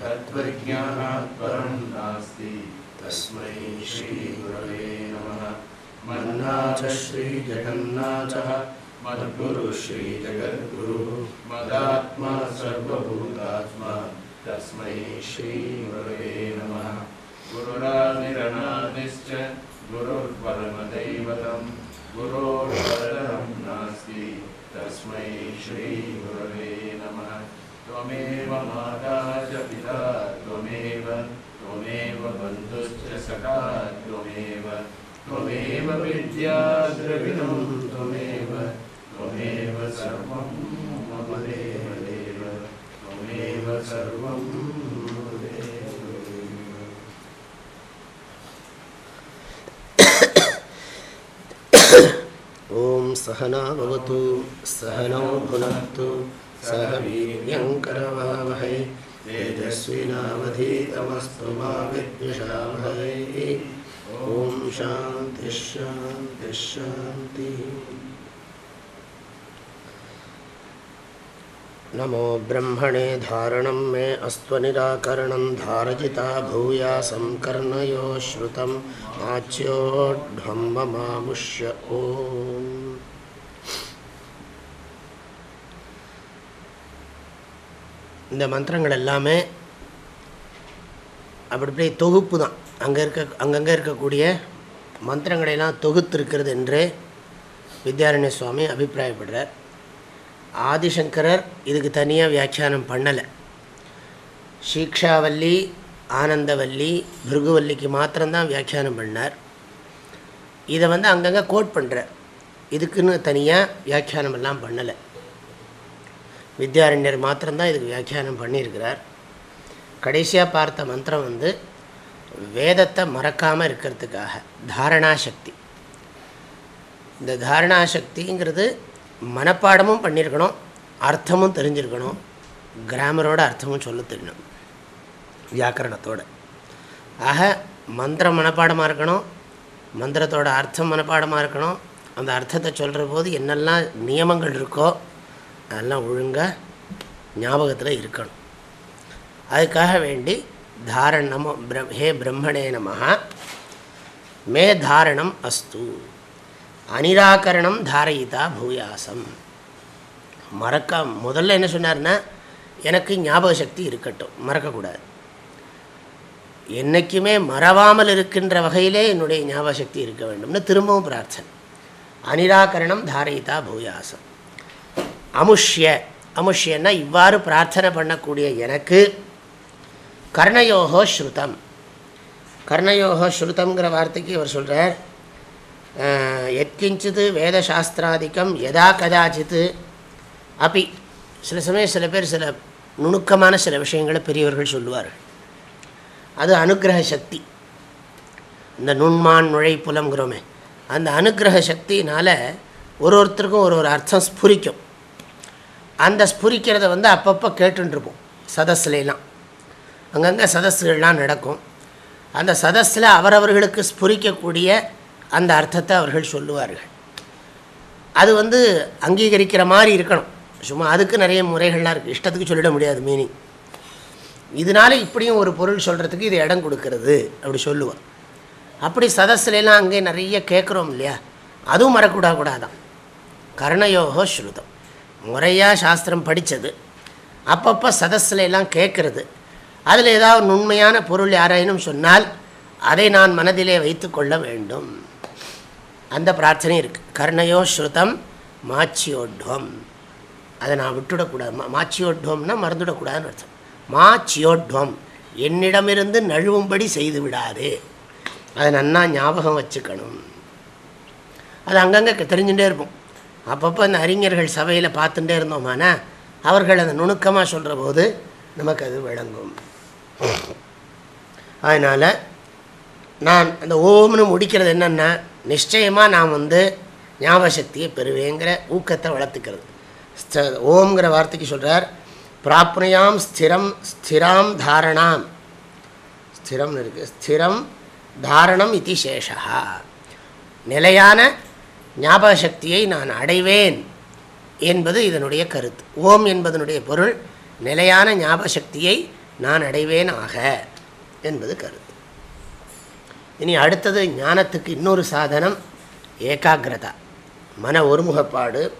तत्त्वज्ञानात् परं नास्ति। मन्नाथ श्रीजगन्नाथः, मद्गुरुः श्रीजगद्गुरुः, मदात्मा सर्वभूतात्मा। तस्मै श्रीगुरवे नमः। गुरुरानिरनादिश्च गुरुर्परमदैवतं गुरोर्परं नास्ति। तस्मै श्रीगुरवे नमः। त्वमेव माता च पिता त्वमेव त्वमेव बन्धुश्च सखा, त्वमेव त्वमेव विद्या द्रविणं त्वमेव त्वमेव सर्वं मम देव देव त्वमेव सर्वं ॐ सहना भवतु, सहनौ भुनक्तु। सह तेजस्विनावधीतमस्तु मा ॐ नमो ब्रह्मणे धारणं मे अस्त्वनिराकरणं धारजिता भूयासं कर्णयो श्रुतं आच्योढ्वं ममामुष्य ॐ। இந்த மந்திரங்கள் எல்லாமே அப்படி அப்படியே தொகுப்பு தான். அங்கே இருக்க அங்கங்கே இருக்கக்கூடிய மந்திரங்களையெல்லாம் தொகுத்திருக்கிறது என்று வித்யாரண்ய சுவாமி அபிப்பிராயப்படுறார். ஆதிசங்கரர் இதுக்கு தனியாக வியாக்கியானம் பண்ணலை. சீக்ஷாவல்லி ஆனந்தவல்லி பிருகுவல்லிக்கு மாத்திரம்தான் வியாக்கியானம் பண்ணார். இதை வந்து அங்கங்கே கோட் பண்ணுறார் இதுக்குன்னு தனியாக வியாக்கியானம் எல்லாம் பண்ணலை. வித்யாரண்யர் மாத்திரம்தான் இதுக்கு வியாக்கியானம் பண்ணியிருக்கிறார். கடைசியாக பார்த்த மந்திரம் வந்து வேதத்தை மறக்காமல் இருக்கிறதுக்காக தாரணாசக்தி. இந்த தாரணாசக்திங்கிறது மனப்பாடமும் பண்ணியிருக்கணும் அர்த்தமும் தெரிஞ்சிருக்கணும் கிராமரோட அர்த்தமும் சொல்ல தெரியணும் வியாக்கரணத்தோடு. ஆக மந்திரம் மனப்பாடமாக இருக்கணும் மந்திரத்தோட அர்த்தம் மனப்பாடமாக இருக்கணும் அந்த அர்த்தத்தை சொல்கிற போது என்னெல்லாம் நியமங்கள் இருக்கோ அதெல்லாம் ஒழுங்காக ஞாபகத்தில் இருக்கணும். அதுக்காக வேண்டி தாரணம் ஹே பிரம்மணே நமஹா. மே தாரணம் அஸ்து. அனிராகரணம் தாரயிதா பூயாசம். மறக்க முதல்ல என்ன சொன்னார்னா எனக்கு ஞாபக சக்தி இருக்கட்டும் மறக்கக்கூடாது. என்றைக்குமே மறவாமல் இருக்கின்ற வகையிலே என்னுடைய ஞாபக சக்தி இருக்க வேண்டும்னு திரும்பவும் பிரார்த்தனை. அனிராகரணம் தாரயிதா பூயாசம். அமுஷ்ய. அமுஷ்யன்னா இவ்வாறு பிரார்த்தனை பண்ணக்கூடிய எனக்கு கர்ணயோகோ ஸ்ருதம். கர்ணயோகோ ஸ்ருதம்ங்கிற வார்த்தைக்கு அவர் சொல்கிறார் எத்கிஞ்சித் வேதசாஸ்திராதிக்கம் எதா கதாச்சித்து அப்படி சில சமயம் சில பேர் சில நுணுக்கமான சில விஷயங்களை பெரியவர்கள் சொல்லுவார்கள். அது அனுகிரக சக்தி. இந்த நுண்மான் நுழை புலம்ங்கிறோமே அந்த அனுகிரக சக்தினால் ஒரு ஒருத்தருக்கும் ஒரு ஒரு அர்த்தம் ஸ்புரிக்கும். அந்த ஸ்புரிக்கிறத வந்து அப்பப்போ கேட்டுருப்போம் சதஸ்லாம் அங்கங்கே சதஸ்கள்லாம் நடக்கும். அந்த சதஸில் அவரவர்களுக்கு ஸ்புரிக்கக்கூடிய அந்த அர்த்தத்தை அவர்கள் சொல்லுவார்கள். அது வந்து அங்கீகரிக்கிற மாதிரி இருக்கணும். சும்மா அதுக்கு நிறைய முறைகள்லாம் இருக்குது இஷ்டத்துக்கு சொல்லிட முடியாது மீனிங் இதனால இப்படியும் ஒரு பொருள் சொல்கிறதுக்கு இது இடம் கொடுக்கறது அப்படி சொல்லுவான் அப்படி சதஸ்லாம் அங்கே நிறைய கேட்குறோம் இல்லையா? அதுவும் மறக்கூடா கூடாதான் கர்ணயோகோ ஸ்ருதம். முறையாக சாஸ்திரம் படித்தது அப்பப்போ சதஸில் எல்லாம் கேட்குறது அதில் ஏதாவது உண்மையான பொருள் யாராயினும் சொன்னால் அதை நான் மனதிலே வைத்து கொள்ள வேண்டும். அந்த பிரார்த்தனை இருக்குது கர்ணயோ ஸ்ருதம் மாச்சியோட்வம். அதை நான் விட்டுவிடக்கூடாது மா மாச்சியோட்வம்னா மறந்துவிடக்கூடாதுன்னு அர்த்தம். மாச்சியோட்வம். என்னிடமிருந்து நழுவும்படி செய்து விடாது. அதை நன்னா ஞாபகம் வச்சுக்கணும். அது அங்கங்கே தெரிஞ்சுட்டே இருப்போம். அப்பப்போ அந்த அறிஞர்கள் சபையில் பார்த்துட்டே இருந்தோமானா அவர்கள் அந்த நுணுக்கமாக சொல்கிற போது நமக்கு அது விளங்கும். அதனால் நான் அந்த ஓம்னு முடிக்கிறது என்னென்னா நிச்சயமாக நான் வந்து ஞாபகசக்தியை பெறுவேங்கிற ஊக்கத்தை வளர்த்துக்கிறது. ஓம்ங்கிற வார்த்தைக்கு சொல்கிறார் பிராப்னுயாம் ஸ்திரம் ஸ்திராம் தாரணாம். ஸ்திரம்னு இருக்குது ஸ்திரம் தாரணம் இது சேஷா நிலையான ஞாபக சக்தியை நான் அடைவேன் என்பது இதனுடைய கருத்து. ஓம் என்பதனுடைய பொருள் நிலையான ஞாபக சக்தியை நான் அடைவேன் ஆக என்பது கருத்து. இனி அடுத்தது ஞானத்துக்கு இன்னொரு சாதனம் ஏகாகிரதா. மன ஒருமுகப்பாடு.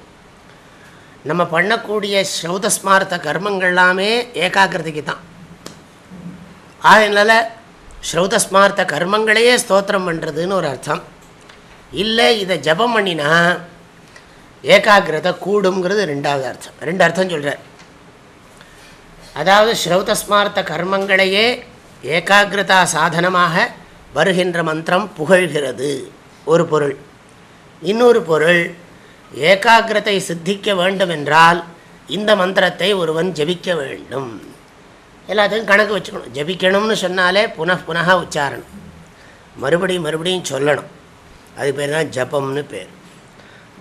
நம்ம பண்ணக்கூடிய ஸ்ரௌதஸ்மார்த்த கர்மங்கள்லாமே ஏகாகிரதைக்கு தான். அதனால் ஸ்ரௌதஸ்மார்த்த கர்மங்களையே ஸ்தோத்திரம் பண்ணுறதுன்னு ஒரு அர்த்தம். இல்லை இதை ஜபம் பண்ணினா ஏகாகிரதை கூடுங்கிறது ரெண்டாவது அர்த்தம். ரெண்டு அர்த்தம் சொல்கிறார் அதாவது ஸ்ரௌதஸ்மார்த்த கர்மங்களையே ஏகாகிரதா சாதனமாக வருகின்ற மந்திரம் புகழ்கிறது. ஒரு பொருள். இன்னொரு பொருள் ஏகாகிரத்தை சித்திக்க வேண்டுமென்றால் இந்த மந்திரத்தை ஒருவன் ஜபிக்க வேண்டும். எல்லாத்துக்கும் கணக்கு வச்சுக்கணும். ஜபிக்கணும்னு சொன்னாலே புன புனக உச்சாரணம். மறுபடியும் மறுபடியும் சொல்லணும். அது பேர் தான் ஜபம்னு பேர்.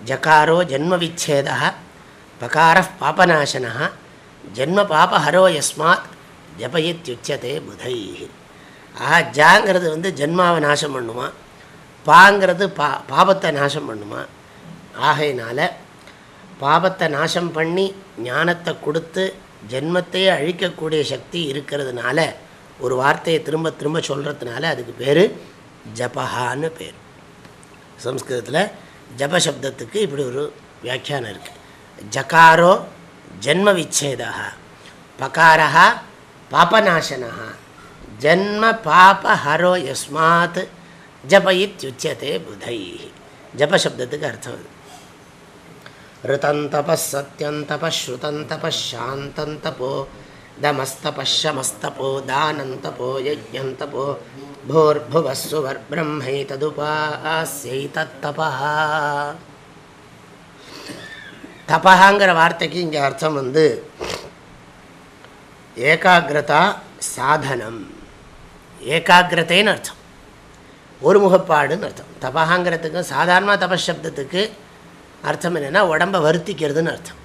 ஜகாரோ ஜென்ம விச்சேதா பகார பாபநாசனா ஜென்ம பாபஹரோ யஸ்மாத் ஜபயித்யுச்சதே புதை ஆஹா ஜாங்கிறது வந்து ஜென்மாவை நாசம் பண்ணுமா? பாங்கிறது பா பாபத்தை நாசம் பண்ணுமா? ஆகையினால் பாபத்தை நாசம் பண்ணி ஞானத்தை கொடுத்து ஜென்மத்தையே அழிக்கக்கூடிய சக்தி இருக்கிறதுனால ஒரு வார்த்தையை திரும்ப திரும்ப சொல்கிறதுனால அதுக்கு பேர் ஜபஹான்னு பேர். சம்ஸ்கிருதத்தில் ஜபசப்தத்துக்கு இப்படி ஒரு வியாக்கியானம் இருக்குது ஜகாரோ ஜென்ம விச்சேதா பகாரா பாபநாசனா ஜென்ம பாபஹரோ யஸ்மாத் ஜபயித்யுச்சியதே புதை ஜபசப்தத்துக்கு அர்த்தம் அது. ரிதந்தபத்தியந்தபஸ்ருதந்தபஷாந்தந்தபோ தமஸ்தபஷமஸ்தபோ தானந்தபோ யஜ்யந்தபோ भूर्भुवः सुवर्ब्रह्मैतदुपास्यैतत्तपः தபஹாங்கிற வார்த்தைக்கு இங்கே அர்த்தம் வந்து ஏகாகிரதா சாதனம் ஏகாகிரதைன்னு அர்த்தம் ஒரு முகப்பாடுன்னு அர்த்தம் தபஹாங்கிறதுக்கு சாதாரண தபசப்தத்துக்கு அர்த்தம் என்னென்னா உடம்பை வருத்திக்கிறதுன்னு அர்த்தம்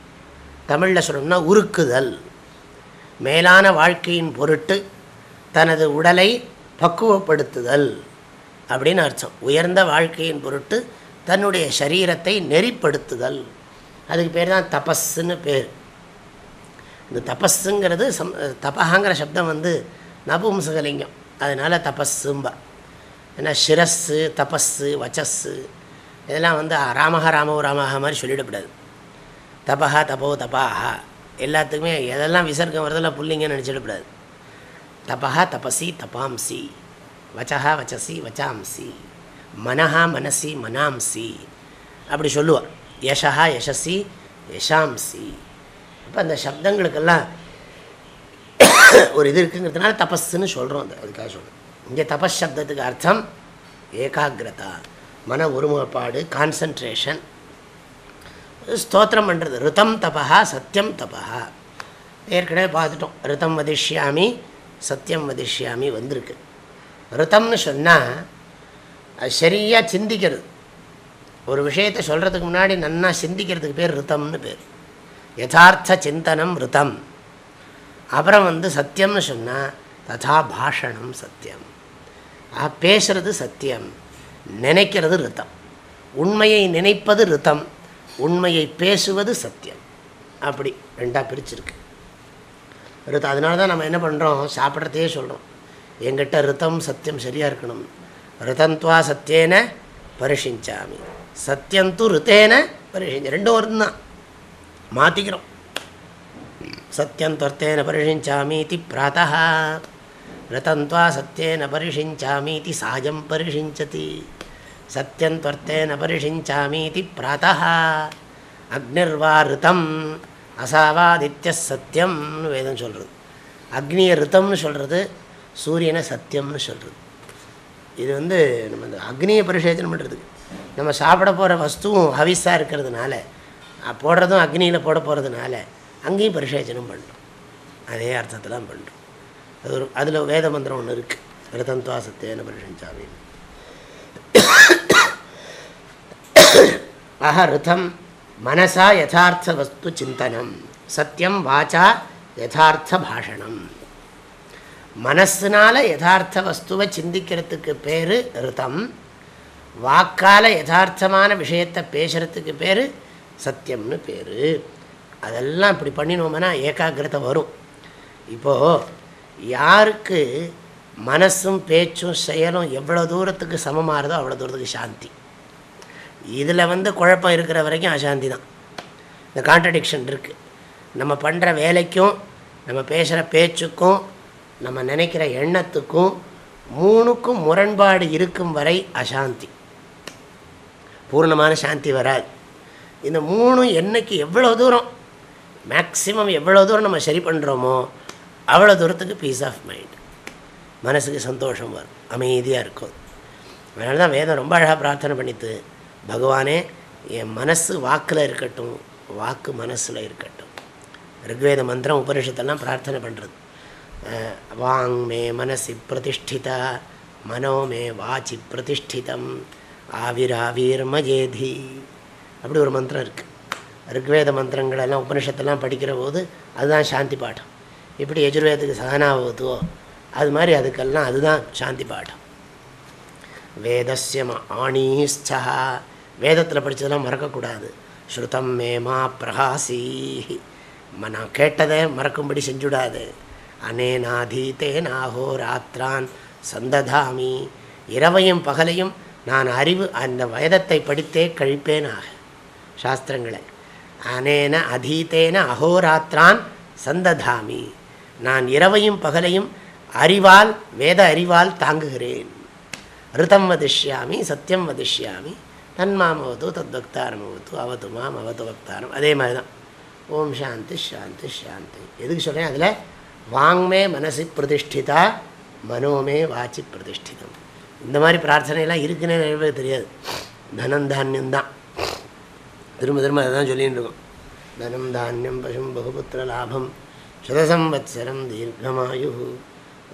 தமிழில் சொல்லணும்னா உருக்குதல் மேலான வாழ்க்கையின் பொருட்டு தனது உடலை பக்குவப்படுத்துதல் அப்படின்னு அர்த்தம். உயர்ந்த வாழ்க்கையின் பொருட்டு தன்னுடைய சரீரத்தை நெறிப்படுத்துதல். அதுக்கு பேர் தான் தபஸ்ன்னு பேர். இந்த தபஸுங்கிறது சம் தபஹாங்கிற சப்தம் வந்து நபும்சகலிங்கம். அதனால் தபஸும்பா ஏன்னா சிரஸ்ஸு தபஸ்ஸு வச்சஸ்ஸு இதெல்லாம் வந்து ராமஹ ராமோ ராமஹா மாதிரி சொல்லிடக்கூடாது தபஹா தபோ தபாஹா. எல்லாத்துக்குமே எதெல்லாம் விசர்க்கம் வருதெல்லாம் புள்ளிங்கன்னு நினச்சிடக்கூடாது தபா தபசி தபாம்சி வச்சா வச்சசி வச்சாம்சி மனஹா மனசி மனாம்சி அப்படி சொல்லுவார் யஷா யசசி யஷாம்சி. இப்போ அந்த சப்தங்களுக்கெல்லாம் ஒரு இது இருக்குங்கிறதுனால தபஸ்ன்னு சொல்கிறோம் அந்த அதுக்காக சொல்கிறோம் இங்கே தபஸ் சப்தத்துக்கு அர்த்தம் ஏகாகிரதா மன ஒருமுகப்பாடு கான்சன்ட்ரேஷன் ஸ்தோத்திரம் பண்ணுறது ரிதம் தபா சத்தியம் தபா ஏற்கனவே பார்த்துட்டோம். ரிதம் வதிஷ்யாமி சத்தியம் வதிஷ்யாமி வந்திருக்கு. விரதம்னு சொன்னால் அது சரியாக சிந்திக்கிறது. ஒரு விஷயத்தை சொல்கிறதுக்கு முன்னாடி நன்னா சிந்திக்கிறதுக்கு பேர் ரிதம்னு பேர். யதார்த்த சிந்தனம் ரித்தம் அப்புறம் வந்து சத்தியம்னு சொன்னால் ததா பாஷணம் சத்தியம் ஆ பேசுறது சத்தியம் நினைக்கிறது ரித்தம் உண்மையை நினைப்பது ரித்தம் உண்மையை பேசுவது சத்தியம் அப்படி ரெண்டாக பிரிச்சிருக்கு. ரித்தம் அதனால தான் நம்ம என்ன பண்ணுறோம் சாப்பிட்றதையே சொல்கிறோம் எங்கிட்ட ரித்தம் சத்தியம் சரியாக இருக்கணும். ரிதந்த்வா சத்தியேன பரிஷிஞ்சாமி. சத்தியந்து ரித்தேன பரிஷிஞ்ச ரெண்டும் ஒரு தான் மாற்றிக்கிறோம் சத்தியம் தொர்த்தேன பரிஷிஞ்சாமீதி பிராத்தா ரதந்த்வா சத்தியேன பரிஷிஞ்சாமீதி சாயம் பரிஷிஞ்சதி. சத்தியம் தொர்த்தேன பரிஷிஞ்சாமீதி பிராத்தா அக்னிர்வா ரிதம். அசாவாதித்ய சத்தியம்னு வேதம் சொல்கிறது அக்னியை ரித்தம்னு சொல்கிறது சூரியனை சத்தியம்னு சொல்கிறது இது வந்து நம்ம இந்த அக்னியை பரிசேச்சனம் பண்ணுறதுக்கு நம்ம சாப்பிட போகிற வஸ்துவும் ஹவிஸாக இருக்கிறதுனால போடுறதும் அக்னியில் போட போகிறதுனால அங்கேயும் பரிசேச்சனம் பண்ணுறோம் அதே அர்த்தத்தில் தான் பண்ணுறோம் அது ஒரு அதில் வேத மந்திரம் ஒன்று இருக்குது ரதந்த்வா சத்தியன பரிசஞ்சாமி ஆஹா ரிதம் மனசா யதார்த்த வஸ்து சிந்தனம். சத்தியம் வாச்சா யதார்த்த பாஷணம். மனசுனால் யதார்த்த வஸ்துவை சிந்திக்கிறதுக்கு பேர் ரிதம். வாக்கால் யதார்த்தமான விஷயத்தை பேசுகிறதுக்கு பேர் சத்தியம்னு பேர். அதெல்லாம் இப்படி பண்ணினோம்னா ஏகாகிரதை வரும். இப்போது யாருக்கு மனசும் பேச்சும் செயலும் எவ்வளோ தூரத்துக்கு சமமாகிறதோ அவ்வளோ தூரத்துக்கு சாந்தி. இதில் வந்து குழப்பம் இருக்கிற வரைக்கும் அசாந்தி தான். இந்த கான்ட்ரடிக்ஷன் இருக்குது நம்ம பண்ணுற வேலைக்கும் நம்ம பேசுகிற பேச்சுக்கும் நம்ம நினைக்கிற எண்ணத்துக்கும் மூணுக்கும் முரண்பாடு இருக்கும் வரை அசாந்தி. பூர்ணமான சாந்தி வராது. இந்த மூணும் என்னைக்கு எவ்வளோ தூரம் மேக்ஸிமம் எவ்வளோ தூரம் நம்ம சரி பண்ணுறோமோ அவ்வளோ தூரத்துக்கு பீஸ் ஆஃப் மைண்ட் மனசுக்கு சந்தோஷம் வரும். அமைதியாக இருக்கும். அதனால தான் வேதம் ரொம்ப அழகாக பிரார்த்தனை பண்ணித்து பகவானே என் மனசு வாக்கில் இருக்கட்டும் வாக்கு மனசில் இருக்கட்டும். ரிக்வேத மந்திரம் உபனிஷத்தெல்லாம் பிரார்த்தனை பண்ணுறது வாங் மே மனசி பிரதிஷ்டிதா மனோ மே வாச்சி பிரதிஷ்டிதம் ஆவிராவீர்மஜேதி அப்படி ஒரு மந்திரம் இருக்குது ரிக்வேத மந்திரங்களெல்லாம் உபனிஷத்தெல்லாம் படிக்கிற போது அதுதான் சாந்தி பாடம். இப்படி எஜுர்வேதத்துக்கு சகனாவதுவோ அது மாதிரி அதுக்கெல்லாம் அதுதான் சாந்தி பாடம். வேதஸ்ய ஆணீஸ்தா வேதத்தில் படித்ததெல்லாம் மறக்கக்கூடாது. ஸ்ருதம் மேமா பிரகாசி. நான் கேட்டதை மறக்கும்படி செஞ்சுடாது. அனேனாதீத்தே நாகோ ராத்ரான் சந்ததாமி. இரவையும் பகலையும் நான் அறிவு அந்த வேதத்தை படித்தே கழிப்பேனாக. சாஸ்திரங்களை அனேன அதீத்தேன அகோராத்ரான் சந்ததாமி. நான் இரவையும் பகலையும் அறிவால் வேத அறிவால் தாங்குகிறேன். ரிதம் வதிஷ்யாமி சத்தியம் வதிஷ்யாமி. தன்மாம் தத் தத்பக்தாரம் அவது அவத்து மாம் அவத்து பக்தாரம். அதே மாதிரி தான் ஓம் சாந்தி சாந்தி சாந்தி எதுக்கு சொல்கிறேன் அதில் வாங்மே மனசு பிரதிஷ்டிதா மனோமே வாச்சி பிரதிஷ்டிதம். இந்த மாதிரி பிரார்த்தனையெல்லாம் இருக்குன்னு நிறைய தெரியாது. தனம் தானியம் தான். திரும்ப திரும்ப அதை தான் சொல்லிகிட்டு இருக்கோம். தனம் தானியம் பசும் பகுபுத்திர லாபம் சுதசம்வத்சரம் தீர்க்கமாயு.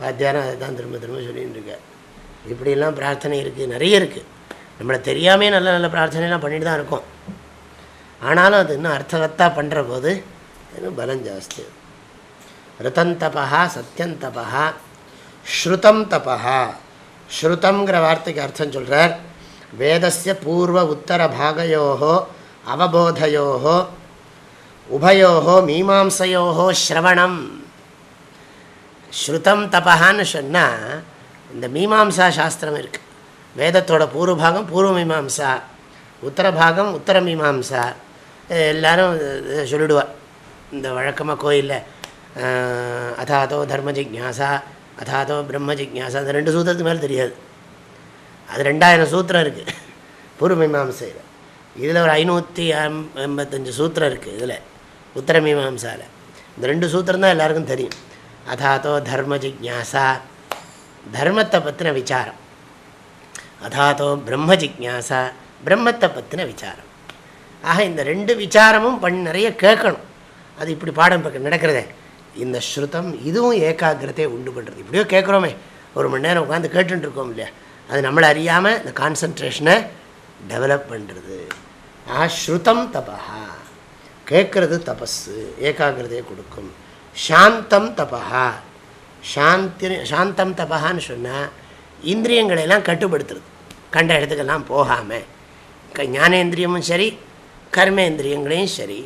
வாத்தியாரம் அதை தான் திரும்ப திரும்ப சொல்லிகிட்டு இருக்கார். இப்படிலாம் பிரார்த்தனை இருக்குது நிறைய இருக்குது நம்மளை தெரியாமே நல்ல நல்ல பிரார்த்தனைலாம் பண்ணிட்டு தான் இருக்கோம். ஆனாலும் அது இன்னும் அர்த்தவத்தாக பண்ணுற போது இன்னும் பலம் ஜாஸ்தி. ரிதந்தபா சத்தியந்தபா ஸ்ருதம் தபா ஸ்ருதங்கிற வார்த்தைக்கு அர்த்தம் சொல்கிறார் வேதஸ்ய பூர்வ உத்தர பாகையோகோ அவபோதையோகோ உபயோகோ மீமாசையோகோ ஸ்ரவணம். ஸ்ருதம் தபஹான்னு சொன்னால் இந்த மீமாம்சா சாஸ்திரம் இருக்குது வேதத்தோட பூர்வபாகம் பூர்வமீமாம்சா. உத்தரபாகம் உத்தர மீமாம்சா எல்லோரும் சொல்லிடுவார் இந்த வழக்கமாக கோயிலில். அதாதோ தர்ம ஜிக்யாசா அதாதோ பிரம்ம ஜிக்யாசா அந்த ரெண்டு சூத்திரத்துக்கு மேலே தெரியாது. அது ரெண்டாயிரம் சூத்திரம் இருக்குது பூர்வமீமாம்சையில் இதில். ஒரு ஐநூற்றி எண்பத்தஞ்சு சூத்திரம் இருக்குது இதில் உத்தர மீமாம்சாவில் இந்த ரெண்டு சூத்திரம் தான் எல்லாருக்கும் தெரியும். அதாதோ தர்ம ஜிக்யாசா. தர்மத்தை பற்றின விசாரம். அதாத்தோ பிரம்ம ஜிக்யாசா பிரம்மத்தை பற்றின விசாரம். ஆக இந்த ரெண்டு விசாரமும் பண்ணி நிறைய கேட்கணும். அது இப்படி பாடம் நடக்கிறதே. இந்த ஸ்ருதம் இதுவும் ஏகாகிரதையை உண்டு பண்ணுறது இப்படியோ கேட்குறோமே. ஒரு மணி நேரம் உட்காந்து கேட்டுருக்கோம் இல்லையா? அது நம்மளை அறியாமல் இந்த கான்சன்ட்ரேஷனை டெவலப் பண்ணுறது ஆ ஸ்ருதம் தபா கேட்குறது தபஸு ஏகாகிரதையை கொடுக்கும். சாந்தம் தபா சாந்தி சாந்தம் தபான்னு சொன்னால் இந்திரியங்களெல்லாம் கட்டுப்படுத்துறது. கண்ட இடத்துக்கெல்லாம் போகாமல் க ஞானேந்திரியமும் சரி கர்மேந்திரியங்களையும் சரி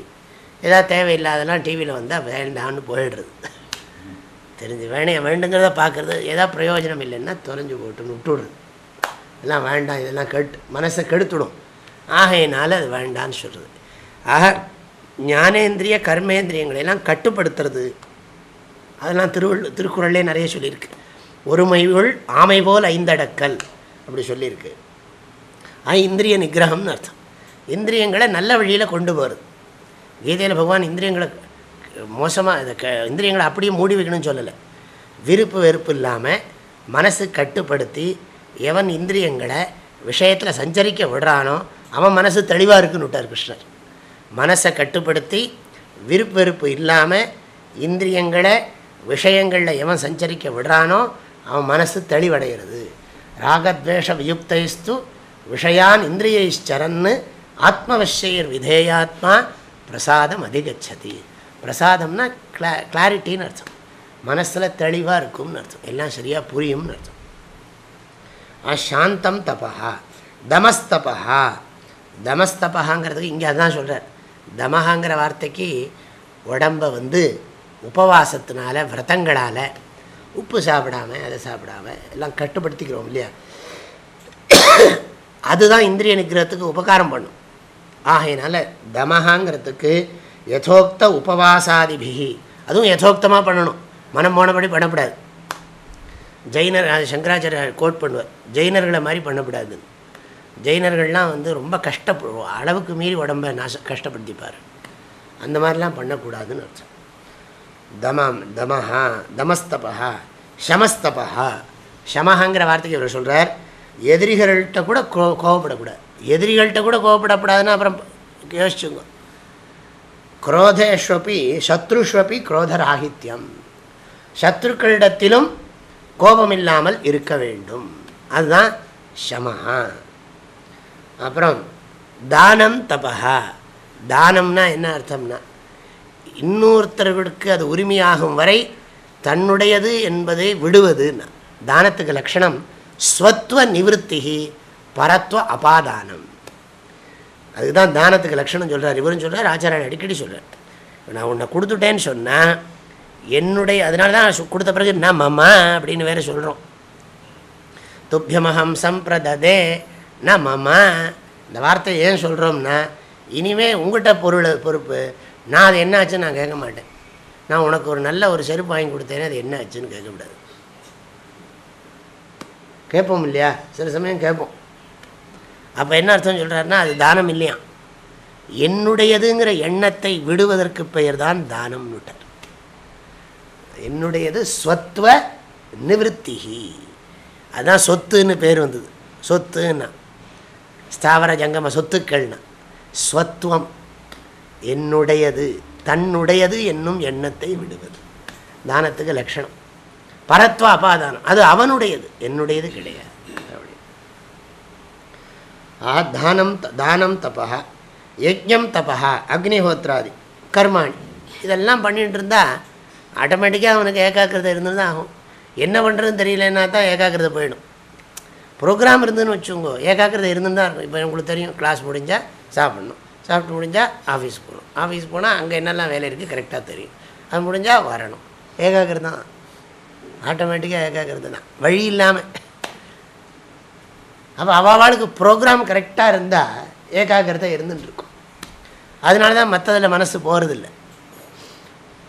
ஏதாவது தேவையில்லாதெல்லாம் டிவியில் வந்தால் வேண்டாம்னு போயிடுறது. தெரிஞ்சு வேணைய வேண்டுங்கிறத பார்க்குறது ஏதாவது பிரயோஜனம் இல்லைன்னா தொலைஞ்சு போட்டுன்னு விட்டுடுறது. இதெல்லாம் வேண்டாம் இதெல்லாம் கெட்டு மனசை கெடுத்துடும். ஆகையினால அது வேண்டான்னு சொல்கிறது ஆக ஞானேந்திரிய கர்மேந்திரியங்களெல்லாம் கட்டுப்படுத்துறது. அதெல்லாம் திருவள்ளு திருக்குறள்லே நிறைய சொல்லியிருக்கு. ஒருமைவுள் ஆமை போல் ஐந்தடக்கல். அப்படி சொல்லியிருக்கு. ஆ இந்திரிய நிகிரகம்னு அர்த்தம். இந்திரியங்களை நல்ல வழியில் கொண்டு போகிறது கீதையில் பகவான் இந்திரியங்களை மோசமாக இதை க இந்திரியங்களை அப்படியே மூடி வைக்கணும்னு சொல்லலை. விருப்பு வெறுப்பு இல்லாமல் மனசு கட்டுப்படுத்தி எவன் இந்திரியங்களை விஷயத்தில் சஞ்சரிக்க விடுறானோ அவன் மனசு தெளிவாக இருக்குன்னு விட்டார் கிருஷ்ணர். மனசை கட்டுப்படுத்தி விருப்பு வெறுப்பு இல்லாமல் இந்திரியங்களை விஷயங்களில் எவன் சஞ்சரிக்க விடுறானோ அவன் மனசு தெளிவடைகிறது. ராகத்வேஷ வியுக்தைஸ்து விஷயான் இந்திரியைச்சரன்னு ஆத்மவசியர் விதேயாத்மா பிரசாதம் அதிகச்சதி பிரசாதம்னா கிளா கிளாரிட்டின்னு அர்த்தம். மனசில் தெளிவாக இருக்கும்னு அர்த்தம். எல்லாம் சரியாக புரியும்னு அர்த்தம். சாந்தம் தபா தமஸ்தபா தமஸ்தபாங்கிறதுக்கு இங்கே அதுதான் சொல்கிறார் தமஹாங்கிற வார்த்தைக்கு உடம்பை வந்து உபவாசத்தினால விரதங்களால் உப்பு சாப்பிடாம அதை சாப்பிடாம எல்லாம் கட்டுப்படுத்திக்கிறோம் இல்லையா? அதுதான் இந்திரிய நிகிரகத்துக்கு உபகாரம் பண்ணும். ஆகையினால தமஹாங்கிறதுக்கு யதோக்த உபவாசாதிபிகி அதுவும் யதோக்தமாக பண்ணணும். மனம் போனபடி பண்ணக்கூடாது ஜெயினர் அது சங்கராச்சாரிய கோட் பண்ணுவார். ஜெயினர்களை மாதிரி பண்ணக்கூடாது ஜெயினர்கள்லாம் வந்து ரொம்ப கஷ்டப்படு அளவுக்கு மீறி உடம்பை நாச கஷ்டப்படுத்திப்பார். அந்த மாதிரிலாம் பண்ணக்கூடாதுன்னு அர்த்தம். தமம் தமஹா தமஸ்தபா ஷமஸ்தபா ஷமஹாங்கிற வார்த்தைக்கு இவர் சொல்கிறார் எதிரிகள்கிட்ட கூட கோ கோவப்படக்கூடாது எதிரிகள்கிட்ட கூட கோவப்படக்கூடாதுன்னு அப்புறம் யோசிச்சுங்க. குரோதேஷ்வப்பி சத்ருஷ்வப்பி குரோதராகித்யம். சத்ருக்களிடத்திலும் கோபம் இல்லாமல் இருக்க வேண்டும். அதுதான் ஷமஹா. அப்புறம் தானம் தபா தானம்னா என்ன அர்த்தம்னா இன்னொருத்தர்களுக்கு அது உரிமையாகும் வரை தன்னுடையது என்பதை விடுவதுன்னு. தானத்துக்கு லட்சணம் ஸ்வத்வ நிவத்திகி பரத்வ அபாதானம். அதுதான் தானத்துக்கு லட்சணம் சொல்கிறார் இவரும் சொல்கிறார் ஆச்சாரியன் அடிக்கடி சொல்கிறார் நான் உன்னை கொடுத்துட்டேன்னு சொன்னால் என்னுடைய அதனால தான் கொடுத்த பிறகு நான் மம்மா அப்படின்னு வேறு சொல்கிறோம் துப்பியமகம் சம்பிரததே நான் மம்மா? இந்த வார்த்தையை ஏன் சொல்கிறோம்னா இனிமே உங்கள்கிட்ட பொருள் பொறுப்பு நான் அது என்ன ஆச்சுன்னு நான் கேட்க மாட்டேன். நான் உனக்கு ஒரு நல்ல ஒரு செருப்பு வாங்கி கொடுத்தேனே அது என்ன ஆச்சுன்னு கேட்கக்கூடாது கேட்போம் இல்லையா? சில சமயம் கேட்போம். அப்போ என்ன அர்த்தம் சொல்கிறாருன்னா அது தானம் இல்லையா? என்னுடையதுங்கிற எண்ணத்தை விடுவதற்கு பெயர் தான் தானம்னுட்டார் என்னுடையது ஸ்வத்வ நிவத்திகி அதுதான் சொத்துன்னு பேர் வந்தது. சொத்துன்னா. ஸ்தாவர ஜங்கம சொத்துக்கள்னா. ஸ்வத்துவம் என்னுடையது தன்னுடையது என்னும் எண்ணத்தை விடுவது. தானத்துக்கு லட்சணம். பரத்வ அபாதானம். அது அவனுடையது. என்னுடையது கிடையாது. ஆ தானம் தானம் தபா யஜ்யம் தபா அக்னிஹோத்ராதி கர்மாணி. இதெல்லாம் பண்ணிகிட்டு இருந்தால் ஆட்டோமேட்டிக்காக அவனுக்கு ஏகாக்கிரதை இருந்தது தான் ஆகும். என்ன பண்ணுறதுன்னு தெரியலன்னா தான் ஏகாக்கிரதை போயிடும். ப்ரோக்ராம் இருந்துன்னு வச்சுக்கோங்க. ஏகாக்கிரதை இருந்துன்னு தான் இருக்கும். இப்போ உங்களுக்கு தெரியும். கிளாஸ் முடிஞ்சால் சாப்பிட்ணும். சாப்பிட்டு முடிஞ்சால் ஆஃபீஸ் போகணும். ஆஃபீஸ் போனால் அங்கே என்னெல்லாம் வேலை இருக்குது கரெக்டாக தெரியும். அது முடிஞ்சால் வரணும். ஏகாக்கிரதை தான் ஆட்டோமேட்டிக்காக ஏகாக்கிரதை தான். வழி இல்லாமல் அப்போ அவளுக்கு ப்ரோக்ராம் கரெக்டாக இருந்தால் ஏகாகிரதை இருந்துட்டுருக்கும். அதனால தான் மற்றதில் மனசு போகிறதில்ல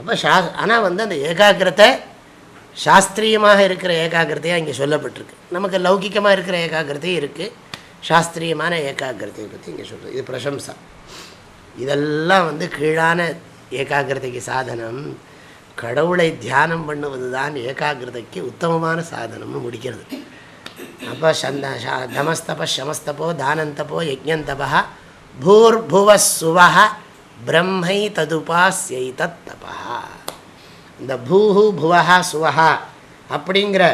அப்போ சா ஆனால் வந்து அந்த ஏகாகிரத்தை சாஸ்திரியமாக இருக்கிற ஏகாகிரதையாக இங்கே சொல்லப்பட்டிருக்கு. நமக்கு லௌகிக்கமாக இருக்கிற ஏகாகிரதையும் இருக்குது சாஸ்திரியமான ஏகாகிரதையை பற்றி இங்கே சொல்கிறது இது பிரசம்சா. இதெல்லாம் வந்து கீழான ஏகாகிரதைக்கு சாதனம். கடவுளை தியானம் பண்ணுவது தான் ஏகாகிரதைக்கு உத்தமமான சாதனம்னு முடிக்கிறது. அப்போ சந்த தமஸ்தப சமஸ்தபோ தானந்தபோ யஜ்யந்தபா பூர்புவ சுவஹ பிரம்மை ததுபாஸ்யை தத்தபா இந்த பூஹு புவஹா சுவஹா அப்படிங்கிற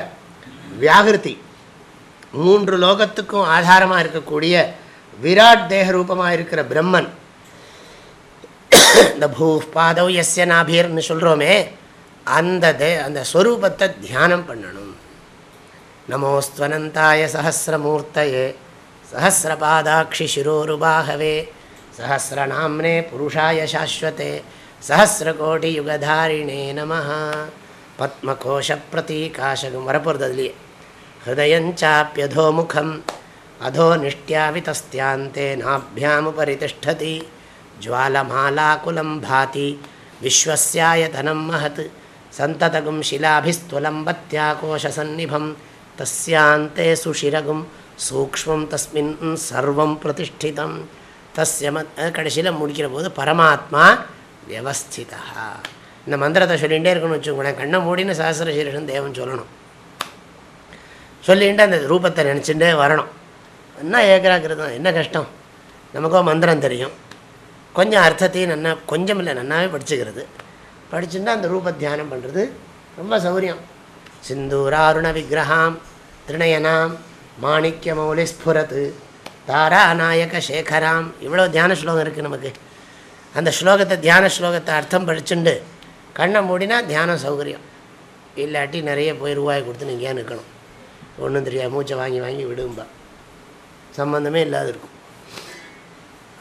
வியாகிருதி மூன்று லோகத்துக்கும் ஆதாரமாக இருக்கக்கூடிய விராட் தேக ரூபமாக இருக்கிற பிரம்மன். இந்த பூ பாதவ் எஸ்ய நாபீர்னு சொல்கிறோமே அந்த தே அந்த ஸ்வரூபத்தை தியானம் பண்ணணும். நமோஸ்வனந்தாய சஹசிரமூர்த்தயே சஹசிரபாதாட்சி சிரோருபாகவே சஹசிரநாம்னே புருஷாய சாஸ்வத்தே சாஸ்வதே சஹசிரகோடியுகதாரிணே நம பத்மகோஷ பிரதீகாசகம். வரப்போகிறது அதுலேயே. ஹிருதயஞ்சாப்பியதோமுகம் அதோ நிஷ்டியாவிதஸ்தியாந்தே நாபியாமுபரிதிஷ்டதி ஜுவாலமாலாகுலம் பாதி விஸ்வஸ்யாயதனம் மகத் சந்ததகும் சிலாபிஸ்துலம்பத்யாகோஷசன்னிபம் தஸ்யாந்தே சுஷிரகும் சூக்மம் தஸ்மின் சர்வம் பிரதிஷ்டிதம் தஸ்ய மத் கடைசியில் முடிக்கிற போது பரமாத்மா வியவஸ்திதா இந்த மந்திரத்தை சொல்லிகிட்டே இருக்கணும்னு வச்சுக்கோங்களேன் கண்ணை மூடின்னு சாஸ்திரசீரன் தேவன் சொல்லணும். சொல்லிட்டு அந்த ரூபத்தை நினச்சிட்டே வரணும். என்ன ஏகராகிறது என்ன கஷ்டம்? நமக்கோ மந்திரம் தெரியும். கொஞ்சம் அர்த்தத்தையும் நன்னா கொஞ்சம் இல்லை நன்னாவே படிச்சுக்கிறது. படிச்சுட்டா அந்த ரூப தியானம் பண்ணுறது ரொம்ப சௌரியம். சிந்தூராருண விக்கிரகாம் திருணயனாம் மாணிக்க மௌலி ஸ்புரத்து தாராநாயக சேகராம். இவ்வளோ தியான ஸ்லோகம் இருக்குது நமக்கு. அந்த ஸ்லோகத்தை தியான ஸ்லோகத்தை அர்த்தம் படிச்சுண்டு கண்ணை மூடினா தியானம் சௌகரியம். இல்லாட்டி நிறைய போய் ரூபாய் கொடுத்து நீங்கள் ஏன் நிற்கணும்? ஒன்றும் தெரியாது. மூச்சை வாங்கி வாங்கி விடும்பா. சம்மந்தமே இல்லாத இருக்கும்.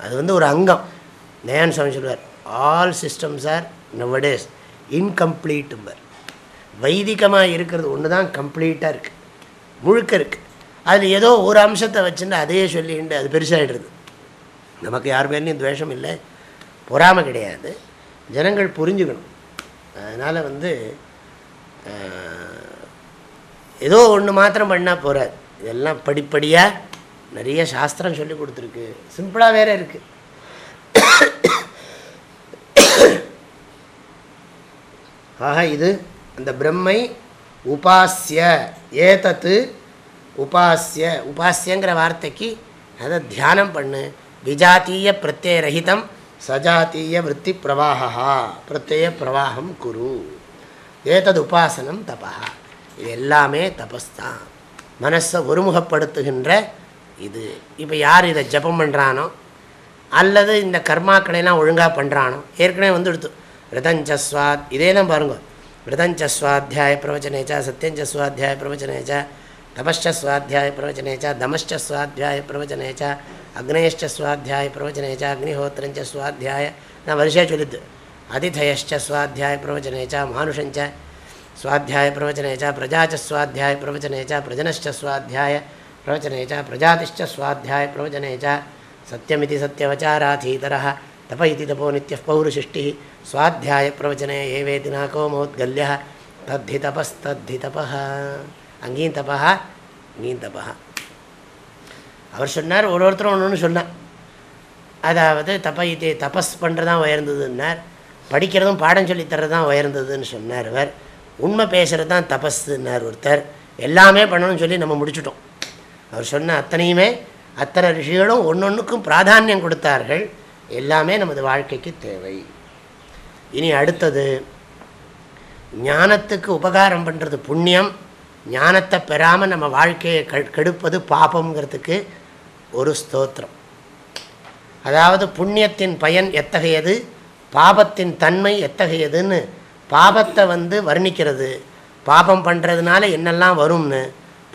அது வந்து ஒரு அங்கம். தயான் சுவாமி சொல்வார் ஆல் சிஸ்டம்ஸ் ஆர் நவடேஸ் இன்கம்ப்ளீட்டும்பர் வைதிகமாக இருக்கிறது ஒன்று தான் கம்ப்ளீட்டாக இருக்குது முழுக்க இருக்குது அதில் ஏதோ ஒரு அம்சத்தை வச்சுட்டு அதையே சொல்லிட்டு அது பெருசாகிடுறது நமக்கு யார் பேர்லையும் துவேஷம் இல்லை. பொறாமை கிடையாது. ஜனங்கள் புரிஞ்சுக்கணும். அதனால் வந்து ஏதோ ஒன்று மாத்திரம் பண்ணால் போகிறார் இதெல்லாம் படிப்படியாக நிறைய சாஸ்திரம் சொல்லி கொடுத்துருக்கு. சிம்பிளாக வேறு இருக்குது ஆக இது அந்த பிரம்மை உபாசிய ஏதத்து உபாசிய உபாசியங்கிற வார்த்தைக்கு அதை தியானம் பண்ணு. விஜாத்தீய பிரத்யய ரஹிதம் சஜாத்தீய விற்பி பிரவாகா பிரத்யய பிரவாகம் குரு. ஏதது உபாசனம் தபா இது எல்லாமே தபஸ் தான் மனசை ஒருமுகப்படுத்துகின்ற இது. இப்போ யார் இதை ஜபம் பண்ணுறானோ அல்லது இந்த கர்மாக்களையெல்லாம் ஒழுங்காக பண்ணுறானோ ஏற்கனவே வந்து எடுத்து ரிதஞ்சஸ்வாத் இதே தான் பாருங்க. ரிதஞ்சஸ்வாத்தியாய பிரவச்சனேச்சா சத்தியஞ்சஸ்வாத்தியாய பிரவச்சனேச்சா தபஸ்வாத்தியாய பிரவச்சனேச்சா தமஸ்வாத்தியாய பிரவச்சனேச்சா அக்னேஷ்டஸ்வாத்தியாய பிரவச்சனேச்சா அக்னிஹோத்திரஞ்சஸ்வாத்தியாய நான் வருஷா சொல்லுது அதிதயஷ்ட சுவாத்தியாய பிரவச்சனேச்சா மானுஷஞ்ச स्वाध्याय प्रवचने च प्रजा च स्वाध्याय प्रवचने च प्रजनश्च स्वाध्याय प्रवचने च प्रजातिश्च स्वाध्याय प्रवचने च सत्यमिति सत्यवचाराधीतरः तप इति तपो नित्यः पौरुषिष्टिः स्वाध्यायप्रवचने एवेति नाको मौद्गल्यः तद्धि तपस्तद्धि तपः அங்கேயும் தப்பா இங்கேயும் தப்பா அவர் சொன்னார் ஒரு ஒருத்தரும் ஒன்று ஒன்று சொன்னார் அதாவது தப்ப இது தபஸ் பண்ணுறது தான் உயர்ந்ததுன்னார் படிக்கிறதும் பாடம் சொல்லி தர்றது தான் உயர்ந்ததுன்னு சொன்னார் இவர் உண்மை பேசுகிறது தான் தபஸ்ன்னார் ஒருத்தர். எல்லாமே பண்ணணும்னு சொல்லி நம்ம முடிச்சுட்டோம். அவர் சொன்ன அத்தனையுமே அத்தனை ரிஷிகளும் ஒன்றொன்றுக்கும் பிராதானியம் கொடுத்தார்கள். எல்லாமே நமது வாழ்க்கைக்கு தேவை. இனி அடுத்தது ஞானத்துக்கு உபகாரம் பண்ணுறது புண்ணியம். ஞானத்தை பெறாமல் நம்ம வாழ்க்கையை கெடுப்பது பாபங்கிறதுக்கு ஒரு ஸ்தோத்திரம். அதாவது புண்ணியத்தின் பயன் எத்தகையது? பாபத்தின் தன்மை எத்தகையதுன்னு பாபத்தை வந்து வர்ணிக்கிறது. பாபம் பண்ணுறதுனால என்னெல்லாம் வரும்னு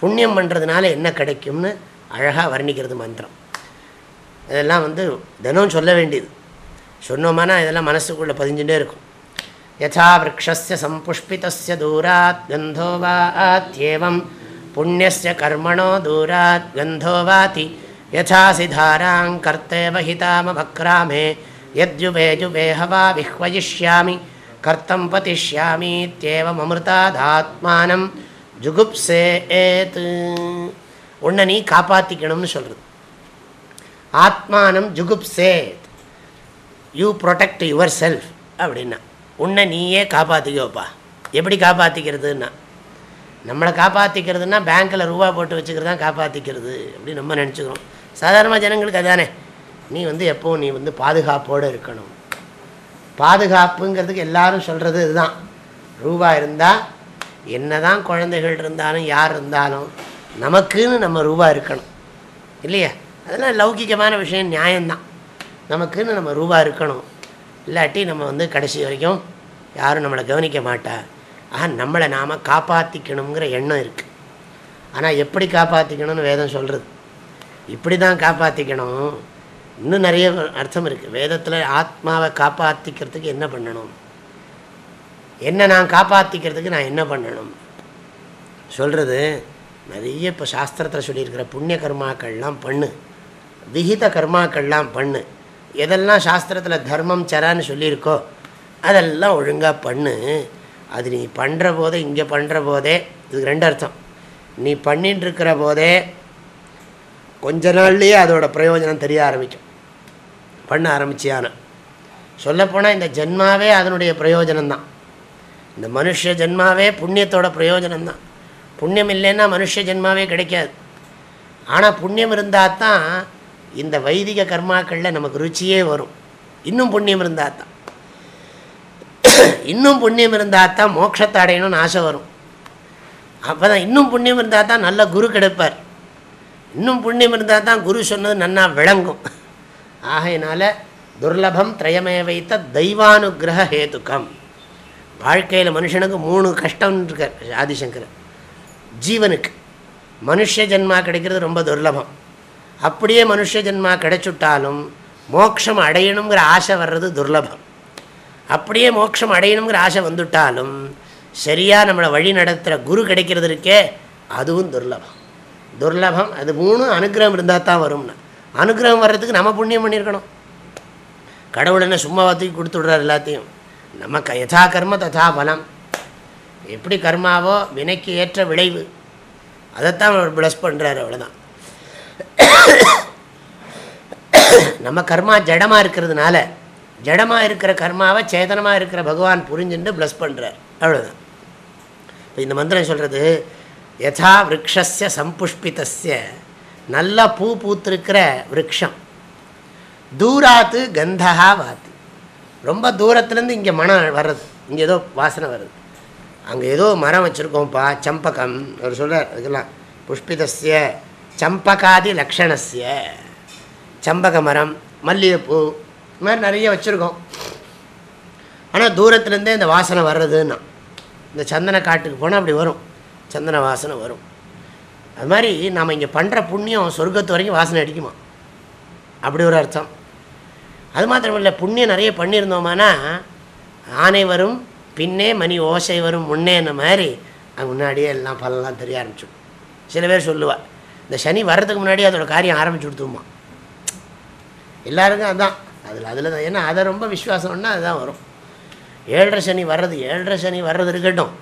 புண்ணியம் பண்ணுறதுனால என்ன கிடைக்கும்னு அழகாக வர்ணிக்கிறது மந்திரம். இதெல்லாம் வந்து தினம் சொல்ல வேண்டியது. சொன்னோமானா இதெல்லாம் மனசுக்குள்ளே பதிஞ்சுட்டே இருக்கும். யதா விரக்ஷஸ்ய சம்புஷ்பிதஸ்ய தூராத் கந்தோ வாத்யேவம் புண்ணியஸ்ய கர்மணோ தூராத் கந்தோ யசாசி தாராங் கர்த்தேவ ஹிதாமபக்ராமே யத்யுபே விஹ்வயிஷ்யாமி கர்த்தம் பதிஷ்யாமீத்யேவம் அமிர்தாதாத்மானம் ஏத்து உன்னை நீ காப்பாற்றிக்கணும்னு சொல்கிறது ஆத்மானம் ஜுகுப்சேத் யூ ப்ரொடெக்ட் யுவர் செல்ஃப் அப்படின்னா உன்னை நீயே காப்பாற்றிக்கோப்பா எப்படி காப்பாற்றிக்கிறதுன்னா நம்மளை காப்பாற்றிக்கிறதுனா பேங்க்கில் ரூபா போட்டு வச்சுக்கிறது தான் காப்பாற்றிக்கிறது அப்படின்னு நம்ம நினச்சிக்கிறோம். சாதாரணமாக ஜனங்களுக்கு அதானே? நீ வந்து எப்போவும் நீ வந்து பாதுகாப்போடு இருக்கணும். பாதுகாப்புங்கிறதுக்கு எல்லாரும் சொல்கிறது இதுதான். ரூபா இருந்தால் என்ன தான் குழந்தைகள் இருந்தாலும் யார் இருந்தாலும் நமக்குன்னு நம்ம ரூபா இருக்கணும். இல்லையா? அதெல்லாம் லௌகிகமான விஷயம் நியாயம்தான். நமக்குன்னு நம்ம ரூபா இருக்கணும். இல்லாட்டி நம்ம வந்து கடைசி வரைக்கும் யாரும் நம்மளை கவனிக்க மாட்டா. ஆக நம்மளை நாம் காப்பாற்றிக்கணுங்கிற எண்ணம் இருக்குது ஆனால் எப்படி காப்பாற்றிக்கணும்னு வேதம் சொல்கிறது இப்படி தான் காப்பாற்றிக்கணும் இன்னும் நிறைய அர்த்தம் இருக்குது வேதத்தில் ஆத்மாவை காப்பாற்றிக்கிறதுக்கு என்ன பண்ணணும்? என்ன நான் காப்பாற்றிக்கிறதுக்கு நான் என்ன பண்ணணும்? சொல்கிறது நிறைய இப்போ சாஸ்திரத்தில் சொல்லியிருக்கிற புண்ணிய கர்மாக்கள்லாம் பண்ணு. விகித கர்மாக்கள்லாம் பண்ணு. எதெல்லாம் சாஸ்திரத்தில் தர்மம் சரான்னு சொல்லியிருக்கோ அதெல்லாம் ஒழுங்காக பண்ணு. அது நீ பண்ணுற போதே இங்கே பண்ணுற போதே இதுக்கு ரெண்டு அர்த்தம். நீ பண்ணிட்டு இருக்கிற போதே கொஞ்ச நாள்லேயே அதோட பிரயோஜனம் தெரிய ஆரம்பிக்கும். பண்ண ஆரம்பிச்சியான சொல்லப்போனால் இந்த ஜென்மாவே அதனுடைய பிரயோஜனம்தான். இந்த மனுஷ ஜென்மாவே புண்ணியத்தோட பிரயோஜனம்தான். புண்ணியம் இல்லைன்னா மனுஷ ஜென்மாவே கிடைக்காது. ஆனால் புண்ணியம் இருந்தால் தான் இந்த வைதிக கர்மாக்களில் நமக்கு ருச்சியே வரும். இன்னும் புண்ணியம் இருந்தால் தான் இன்னும் புண்ணியம் இருந்தால் தான் மோட்சத்தை அடையணும்னு ஆசை வரும். அப்போ தான் இன்னும் புண்ணியம் இருந்தால் தான் நல்ல குரு கிடைப்பார். இன்னும் புண்ணியம் இருந்தால் தான் குரு சொன்னது நன்னா விளங்கும். ஆகையினால துர்லபம் திரயமே வைத்த தெய்வானுகிரக ஹேதுக்கம். வாழ்க்கையில் மனுஷனுக்கு மூணு கஷ்டம் இருக்கார் ஆதிசங்கர். ஜீவனுக்கு. மனுஷ ஜென்மா கிடைக்கிறது ரொம்ப துர்லபம். அப்படியே மனுஷ ஜென்மா கிடைச்சுட்டாலும் மோட்சம் அடையணுங்கிற ஆசை வர்றது துர்லபம். அப்படியே மோட்சம் அடையணுங்கிற ஆசை வந்துட்டாலும் சரியாக நம்மளை வழி நடத்துகிற குரு கிடைக்கிறது இருக்கே அதுவும் துர்லபம். துர்லபம் அது மூணு அனுகிரகம் இருந்தால் தான் வரும்னா. அனுகிரகம் வர்றதுக்கு நம்ம புண்ணியம் பண்ணியிருக்கணும். கடவுள் என்ன சும்மா தூக்கி கொடுத்து எல்லாத்தையும். நம்ம க யதா கர்ம ததா பலம். எப்படி கர்மாவோ வினைக்கு ஏற்ற விளைவு. அதைத்தான் அவர் ப்ளஸ் பண்ணுறாரு அவ்வளோதான் நம்ம கர்மா ஜடமாக இருக்கிறதுனால ஜடமாக இருக்கிற கர்மாவை சேதனமாக இருக்கிற பகவான் புரிஞ்சுட்டு ப்ளஸ் பண்ணுறார் அவ்வளோதான் இப்போ இந்த மந்திரம் சொல்கிறது யதா விரக்ஷஸ்ய சம்புஷ்பிதஸ்ய. நல்லா பூ பூத்திருக்கிற விரக்ஷம். தூராத்து கந்தகா வாத்தி. ரொம்ப தூரத்துலேருந்து இங்கே மனம் வர்றது. இங்கே ஏதோ வாசனை வருது. அங்கே ஏதோ மரம் வச்சுருக்கோம்ப்பா சம்பகம் அவர் சொல்கிறார் இதெல்லாம் புஷ்பிதஸ்ய சம்பகாதி லக்ஷணஸ்ய. சம்பக மரம் மல்லிகைப்பூ இது மாதிரி நிறைய வச்சுருக்கோம். ஆனால் தூரத்துலேருந்தே இந்த வாசனை வர்றதுன்னா இந்த சந்தன காட்டுக்கு போனால் அப்படி வரும். சந்தன வாசனை வரும். அது மாதிரி நாம் இங்கே பண்ணுற புண்ணியம் சொர்க்கத்து வரைக்கும் வாசனை அடிக்குமா? அப்படி ஒரு அர்த்தம். அது மாத்திரமில்லை புண்ணியம் நிறைய பண்ணியிருந்தோமானா ஆனை வரும் பின்னே மணி ஓசை வரும் முன்னேன்ன மாதிரி அது முன்னாடியே எல்லாம் பலெல்லாம் தெரிய ஆரம்பிச்சிடும். சில பேர் சொல்லுவாள் இந்த சனி வர்றதுக்கு முன்னாடி அதோட காரியம் ஆரம்பிச்சு கொடுத்துருமா? எல்லாருக்கும் அதுதான் அதில் அதில் தான். ஏன்னா அதை ரொம்ப விஸ்வாசம்னா அதுதான் வரும். ஏழரை சனி வர்றது ஏழரை சனி வர்றது இருக்கட்டும்.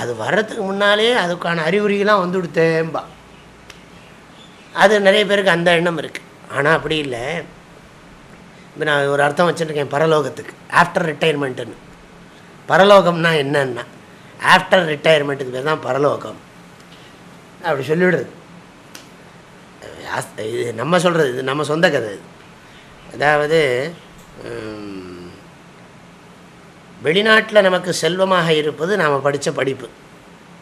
அது வர்றதுக்கு முன்னாலே அதுக்கான அறிகுறிகள்லாம் வந்து கொடுத்தேம்பா அது நிறைய பேருக்கு அந்த எண்ணம் இருக்குது ஆனால் அப்படி இல்லை. இப்போ நான் ஒரு அர்த்தம் வச்சுருக்கேன் பரலோகத்துக்கு. ஆஃப்டர் ரிட்டையர்மெண்ட்டுன்னு பரலோகம்னா என்னன்னா ஆஃப்டர் ரிட்டையர்மெண்ட்டுக்கு பேர் தான் பரலோகம். அப்படி சொல்லிவிடுறது. இது நம்ம சொல்கிறது இது நம்ம சொந்த கதை. இது அதாவது வெளிநாட்டில் நமக்கு செல்வமாக இருப்பது நாம் படித்த படிப்பு.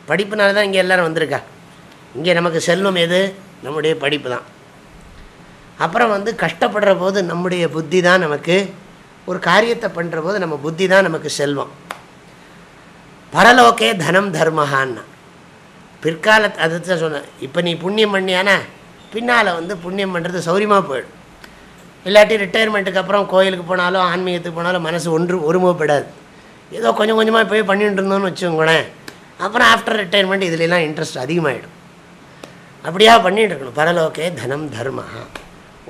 படிப்புனால தான் இங்கே எல்லோரும் வந்திருக்கா. இங்கே நமக்கு செல்வம் எது? நம்முடைய படிப்பு தான். அப்புறம் வந்து கஷ்டப்படுற போது நம்முடைய புத்தி தான் நமக்கு ஒரு காரியத்தை பண்ணுற போது நம்ம புத்தி தான் நமக்கு செல்வம். பரலோக்கே தனம் தர்மஹான்னா. பிற்காலத்து அதுதான் சொன்னேன். இப்போ நீ புண்ணியம் பண்ணியானா? பின்னால் வந்து புண்ணியம் பண்ணுறது சௌரியமாக போயிடும். இல்லாட்டி ரிட்டையர்மெண்ட்டுக்கு அப்புறம் கோயிலுக்கு போனாலும் ஆன்மீகத்துக்கு போனாலும் மனசு ஒன்று ஒருமுகப்படாது. ஏதோ கொஞ்சம் கொஞ்சமாக போய் பண்ணிகிட்டு இருந்தோம்னு வச்சுக்கோங்களேன். அப்புறம் ஆஃப்டர் ரிட்டையர்மெண்ட் இதுலலாம் இன்ட்ரெஸ்ட் அதிகமாகிடும் அப்படியா பண்ணிகிட்டு இருக்கணும். பரலோகே தனம் தர்ம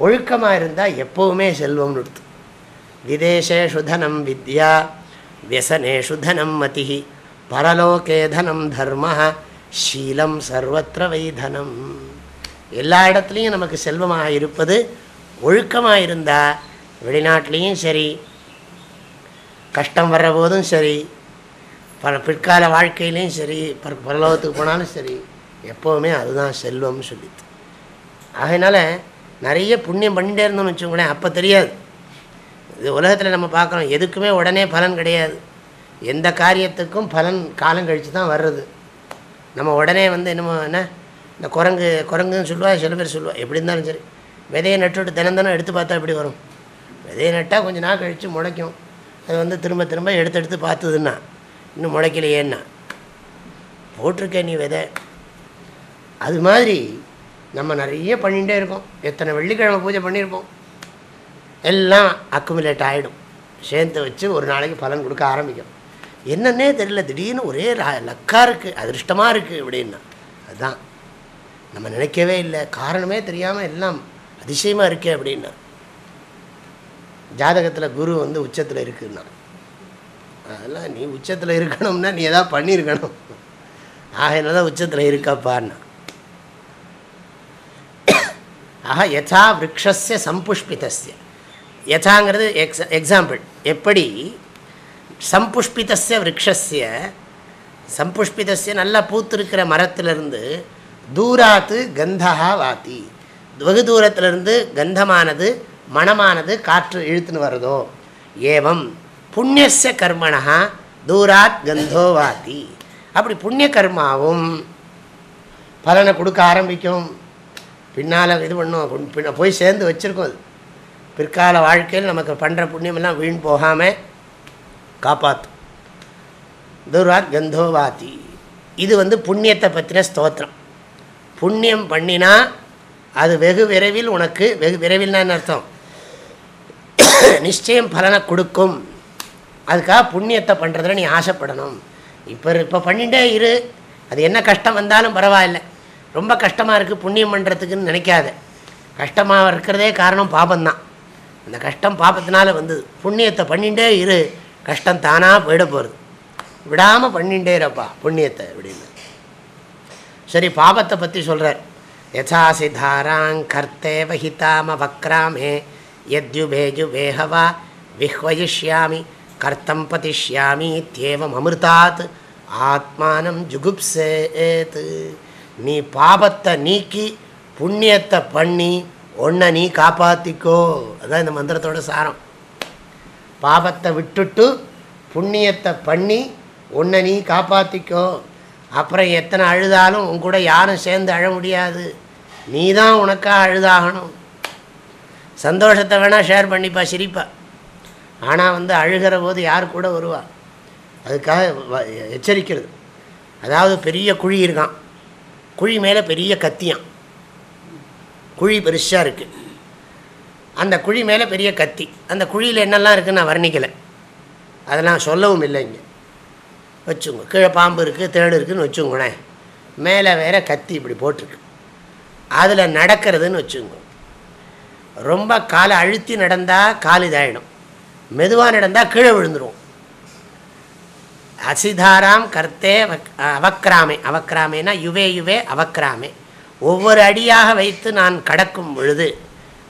ஒழுக்கமாக இருந்தால் எப்போவுமே செல்வம்னு எடுத்து விதேசேஷு தனம் வித்யா வியசனேஷு தனம் மதி பரலோகே தனம் தர்ம ஷீலம் சர்வத்திர வை தனம். எல்லா இடத்துலையும் நமக்கு செல்வமாக இருப்பது ஒழுக்கமாக இருந்தால் வெளிநாட்டிலையும் சரி கஷ்டம் வர்ற போதும் சரி பல பிற்கால வாழ்க்கையிலையும் சரி பரலோகத்துக்கு போனாலும் சரி எப்போவுமே அதுதான் செல்வம்னு சொல்லிட்டு. அதனால் நிறைய புண்ணியம் பண்ணிட்டே இருந்தோம்னு வச்சுக்கோங்களேன் அப்போ தெரியாது. இது உலகத்தில் நம்ம பார்க்குறோம் எதுக்குமே உடனே பலன் கிடையாது. எந்த காரியத்துக்கும் பலன் காலம் கழித்து தான் வர்றது. நம்ம உடனே வந்து என்னமோ என்ன? இந்த குரங்கு குரங்குன்னு சொல்லுவா சில பேர் சொல்லுவா எப்படி இருந்தாலும் சரி. விதையை நட்டுவிட்டு தினம் தினம் எடுத்து பார்த்தா எப்படி வரும்? விதையை நட்டால் கொஞ்சம் நாள் கழித்து முளைக்கும். அது வந்து திரும்ப திரும்ப எடுத்து எடுத்து பார்த்ததுன்னா இன்னும் முளைக்கலையேன்னா. போட்டிருக்கேன் நீ விதை. அது மாதிரி நம்ம நிறைய பண்ணிகிட்டே இருக்கோம். எத்தனை வெள்ளிக்கிழமை பூஜை பண்ணியிருப்போம். எல்லாம் அக்குமுலேட் ஆகிடும் சேர்த்து வச்சு ஒரு நாளைக்கு பலன் கொடுக்க ஆரம்பிக்கும். என்னன்னே தெரியல. திடீர்னு ஒரே லக்காக லக்கா இருக்குது அதிர்ஷ்டமாக இருக்குது அப்படின்னா. அதுதான் நம்ம நினைக்கவே இல்லை. காரணமே தெரியாமல் எல்லாம் அதிசயமாக இருக்கே அப்படின்னா. ஜாதகத்தில் குரு வந்து உச்சத்தில் இருக்குன்னா அதெல்லாம் நீ உச்சத்தில் இருக்கணும்னா நீ எதாவது பண்ணியிருக்கணும். ஆகையினால தான் உச்சத்தில் இருக்காப்பான்னா. ஆஹா யதா விரக்ஷஸ்ய சம்புஷ்பிதஸ்ய. யதாங்கிறது எக்ஸ் எக்ஸாம்பிள் எப்படி? சம்புஷ்பிதஸ்ய விரக்ஷஸ்ய. சம்புஷ்பிதஸ்ய நல்லா பூத்திருக்கிற மரத்திலிருந்து தூராத்து கந்தகா வாத்தி. வெகு தூரத்திலிருந்து கந்தமானது மணமானது காற்று இழுத்துன்னு வருதோ ஏவம் புண்ணியச கர்மனா தூராத் கந்தோவாதி அப்படி புண்ணிய கர்மாவும் பலனை கொடுக்க ஆரம்பிக்கும். பின்னால் இது பண்ணும். பின்ன போய் சேர்ந்து வச்சுருக்கோம் அது. பிற்கால வாழ்க்கையில் நமக்கு பண்ணுற புண்ணியமெல்லாம் வீண் போகாமல் காப்பாற்றும் தூராத் கந்தோவாதி இது வந்து புண்ணியத்தை பற்றின ஸ்தோத்திரம். புண்ணியம் பண்ணினா அது வெகு விரைவில் உனக்கு வெகு விரைவில்னான்னு அர்த்தம்? நிச்சயம் பலனை கொடுக்கும். அதுக்காக புண்ணியத்தை பண்ணுறதுல நீ ஆசைப்படணும். இப்போ இப்போ பண்ணிகிட்டே இரு. அது என்ன கஷ்டம் வந்தாலும் பரவாயில்ல. ரொம்ப கஷ்டமாக இருக்குது புண்ணியம் பண்ணுறதுக்குன்னு நினைக்காத. கஷ்டமாக இருக்கிறதே காரணம் பாபந்தான் அந்த கஷ்டம் பாபத்தினால வந்தது. புண்ணியத்தை பண்ணிகிட்டே இரு. கஷ்டம் தானாக போயிட போகிறது விடாமல் பண்ணிகிட்டே இருப்பா புண்ணியத்தை அப்படின்னு. சரி பாபத்தை பற்றி சொல்கிறார் யசாசி தாராங் கர்த்தேவ ஹிதாம வக்ராமே. யத்யுபேஜுபேஹவா விஹ்வயிஷ்யாமி கர்த்தம் பதிஷ்யாமி தேவம் அமிர்தாத் ஆத்மானம் ஜுகுப்சேத்து நீ பாபத்தை நீக்கி புண்ணியத்தை பண்ணி ஒன்றை நீ காப்பாற்றிக்கோ அதுதான் இந்த மந்திரத்தோட சாரம் பாபத்தை விட்டுட்டு புண்ணியத்தை பண்ணி ஒன்றை நீ காப்பாற்றிக்கோ அப்புறம் எத்தனை அழுதாலும் உன் கூட யாரும் சேர்ந்து அழ முடியாது நீ தான் உனக்காக அழுதாகணும் சந்தோஷத்தை வேணால் ஷேர் பண்ணிப்பா சிரிப்பா. ஆனால் வந்து அழுகிற போது யார் கூட வருவா? அதுக்காக வ- எச்சரிக்கிறது. அதாவது பெரிய குழி இருக்கான். குழி மேலே பெரிய கத்தியான் குழி பெருசாக இருக்குது அந்த குழி மேலே பெரிய கத்தி. அந்த குழியில் என்னெல்லாம் இருக்குன்னு நான் வர்ணிக்கலை. அதெல்லாம் சொல்லவும் இல்லை இங்கே. வச்சுங்க கீழே பாம்பு இருக்குது தேடு இருக்குதுன்னு வச்சுங்களேன் மேலே வேற கத்தி இப்படி போட்டிருக்கு. அதில் நடக்கிறதுன்னு வச்சுங்க ரொம்ப காலை அழுத்தி நடந்தால் கால் இதாகிடும் மெதுவாக நடந்தால் கீழே விழுந்துருவோம் அசிதாராம் கர்த்தே வக்- அவக்ராமே. அவக்ராமேனா யுவே யுவே அவக்ராமே. ஒவ்வொரு அடியாக வைத்து நான் கடக்கும் பொழுது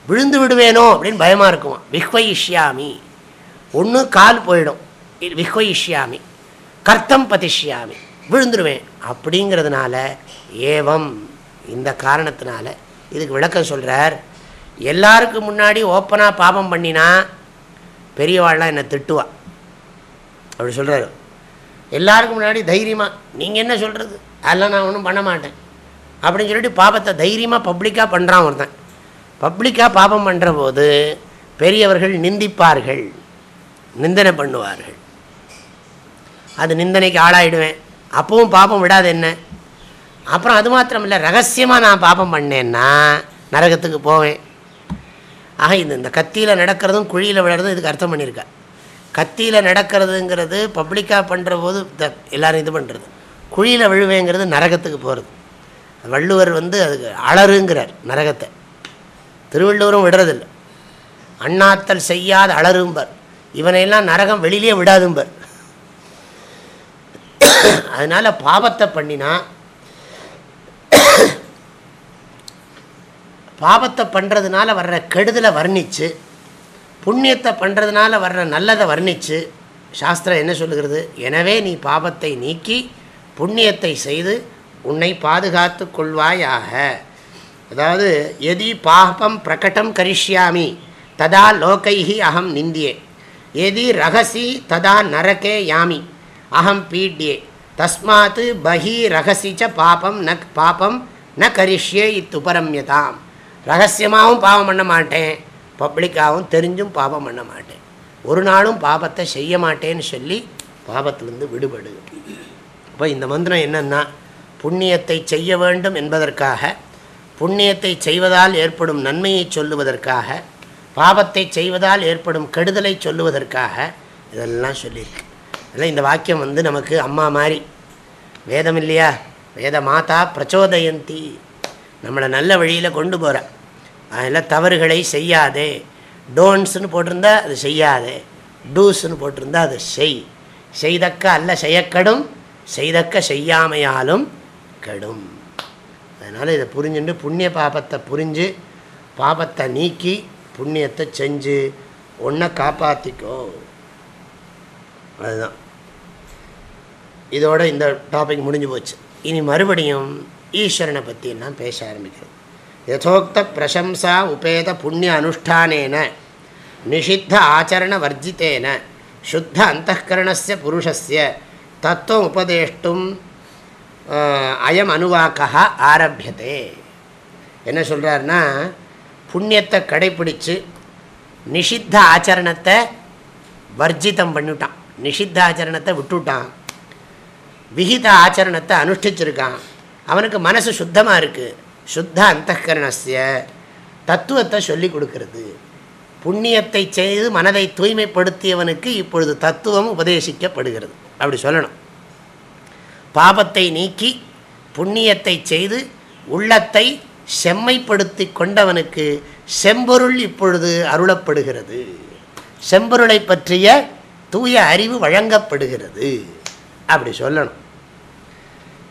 விழுந்து விடுவேனோ அப்படின்னு பயமாக இருக்குமா? விஹ்வயிஷ்யாமி. ஒன்று கால் போயிடும். விஹ்வயிஷ்யாமி. கர்த்தம் பதிஷ்யாமி. விழுந்துருவேன். அப்படிங்கிறதுனால ஏவம். இந்த காரணத்தினால இதுக்கு விளக்கம் சொல்கிறார் எல்லாருக்கும் முன்னாடி ஓப்பனாக பாபம் பண்ணினா பெரியவாள்லாம் என்னை திட்டுவா. அப்படி சொல்கிறாரு எல்லாருக்கும் முன்னாடி தைரியமாக நீங்கள் என்ன சொல்கிறது அதெல்லாம் நான் ஒன்றும் பண்ண மாட்டேன். அப்படின்னு சொல்லிட்டு பாபத்தை தைரியமாக பப்ளிக்காக பண்ணுறான் ஒருத்தன். பப்ளிக்காக பாபம் பண்ணுற போது பெரியவர்கள் நிந்திப்பார்கள். நிந்தனை பண்ணுவார்கள். அது நிந்தனைக்கு ஆளாயிடுவேன். அப்பவும் பாபம் விடாது என்ன? அப்புறம் அது மாத்திரம் இல்லை ரகசியமாக நான் பாபம் பண்ணேன்னா நரகத்துக்கு போவேன். ஆக இந்த இந்த கத்தியில் நடக்கிறதும் குழியில் விழுறதும் இதுக்கு அர்த்தம் பண்ணியிருக்கா கத்தியில் நடக்கிறதுங்கிறது பப்ளிக்காக பண்ணுற போது த எல்லாரும் இது பண்ணுறது குழியில் விழுவேங்கிறது நரகத்துக்கு போகிறது வள்ளுவர் வந்து அதுக்கு அலறுங்கிறார் நரகத்தை. திருவள்ளுவரும் விடுறதில்லை. அண்ணாத்தல் செய்யாத அலரும்பர் இவனையெல்லாம் நரகம் வெளியிலே விடாதும்பர். அதனால் பாவத்தை பண்ணினா பாபத்தை பண்ணுறதுனால வர்ற கெடுதலை வர்ணித்து புண்ணியத்தை பண்ணுறதுனால வர்ற நல்லதை வர்ணித்து சாஸ்திரம் என்ன சொல்லுகிறது? எனவே நீ பாபத்தை நீக்கி புண்ணியத்தை செய்து உன்னை பாதுகாத்து கொள்வாயாக. அதாவது எதி பாபம் பிரகடம் கரிஷ்யாமி ததா லோகைஹி அகம் நிந்தியே. எதி ரகசி ததா நரகே யாமி அகம் பீட்யே. தஸ்மாத் பஹி ரகசி ச பாபம் ந பாபம் ந கரிஷ்யே இத்துபரம்யதாம். ரகசியமாகவும் பாவம் பண்ண மாட்டேன். பப்ளிக்காகவும் தெரிஞ்சும் பாவம் பண்ண மாட்டேன். ஒரு நாளும் பாபத்தை செய்ய மாட்டேன்னு சொல்லி பாபத்திலிருந்து விடுபடு. அப்போ இந்த மந்திரம் என்னன்னா புண்ணியத்தை செய்ய வேண்டும் என்பதற்காக புண்ணியத்தை செய்வதால் ஏற்படும் நன்மையை சொல்லுவதற்காக பாபத்தை செய்வதால் ஏற்படும் கெடுதலை சொல்லுவதற்காக இதெல்லாம் சொல்லியிருக்கு. அதனால் இந்த வாக்கியம் வந்து நமக்கு அம்மா மாதிரி வேதம் இல்லையா? வேத மாதா பிரச்சோதயந்தி. நம்மளை நல்ல வழியில் கொண்டு போகிறேன் அதில் தவறுகளை செய்யாதே. டோன்ஸ்னு போட்டிருந்தா அது செய்யாதே. டூஸ்னு போட்டிருந்தா அது செய். செய்தக்க அல்ல செய்யக்கடும் செய்தக்க செய்யாமையாலும் கெடும். அதனால் இதை புரிஞ்சுட்டு புண்ணிய பாபத்தை புரிஞ்சு பாபத்தை நீக்கி புண்ணியத்தை செஞ்சு ஒன்றை காப்பாற்றிக்கோ அதுதான். இதோட இந்த டாபிக் முடிஞ்சு போச்சு. இனி மறுபடியும் ஈஸ்வரனை பற்றி எல்லாம் பேச ஆரம்பிக்கிறது யதோக்த பிரசம்சா உபேத புண்ணிய அனுஷ்டானேன நிஷித்த ஆச்சரண வர்ஜித்தேன சுத்த அந்தகரணஸ்ய புருஷஸ்ய தத்துவம் உபதேஷ்டும் அயம் அணுவாக்கா ஆரம்பியதே என்ன சொல்கிறாருன்னா புண்ணியத்தை கடைப்பிடிச்சு நிஷித்த ஆச்சரணத்தை வர்ஜிதம் பண்ணிவிட்டான் நிஷித்த ஆச்சரணத்தை விட்டுவிட்டான் விகித ஆச்சரணத்தை அனுஷ்டிச்சிருக்கான். அவனுக்கு மனசு சுத்தமாக இருக்குது சுத்த அந்தகரணஸ்ய தத்துவத்தை சொல்லி கொடுக்கறது. புண்ணியத்தை செய்து மனதை தூய்மைப்படுத்தியவனுக்கு இப்பொழுது தத்துவம் உபதேசிக்கப்படுகிறது. அப்படி சொல்லணும். பாபத்தை நீக்கி புண்ணியத்தை செய்து உள்ளத்தை செம்மைப்படுத்தி கொண்டவனுக்கு செம்பொருள் இப்பொழுது அருளப்படுகிறது. செம்பொருளை பற்றிய தூய அறிவு வழங்கப்படுகிறது. அப்படி சொல்லணும்.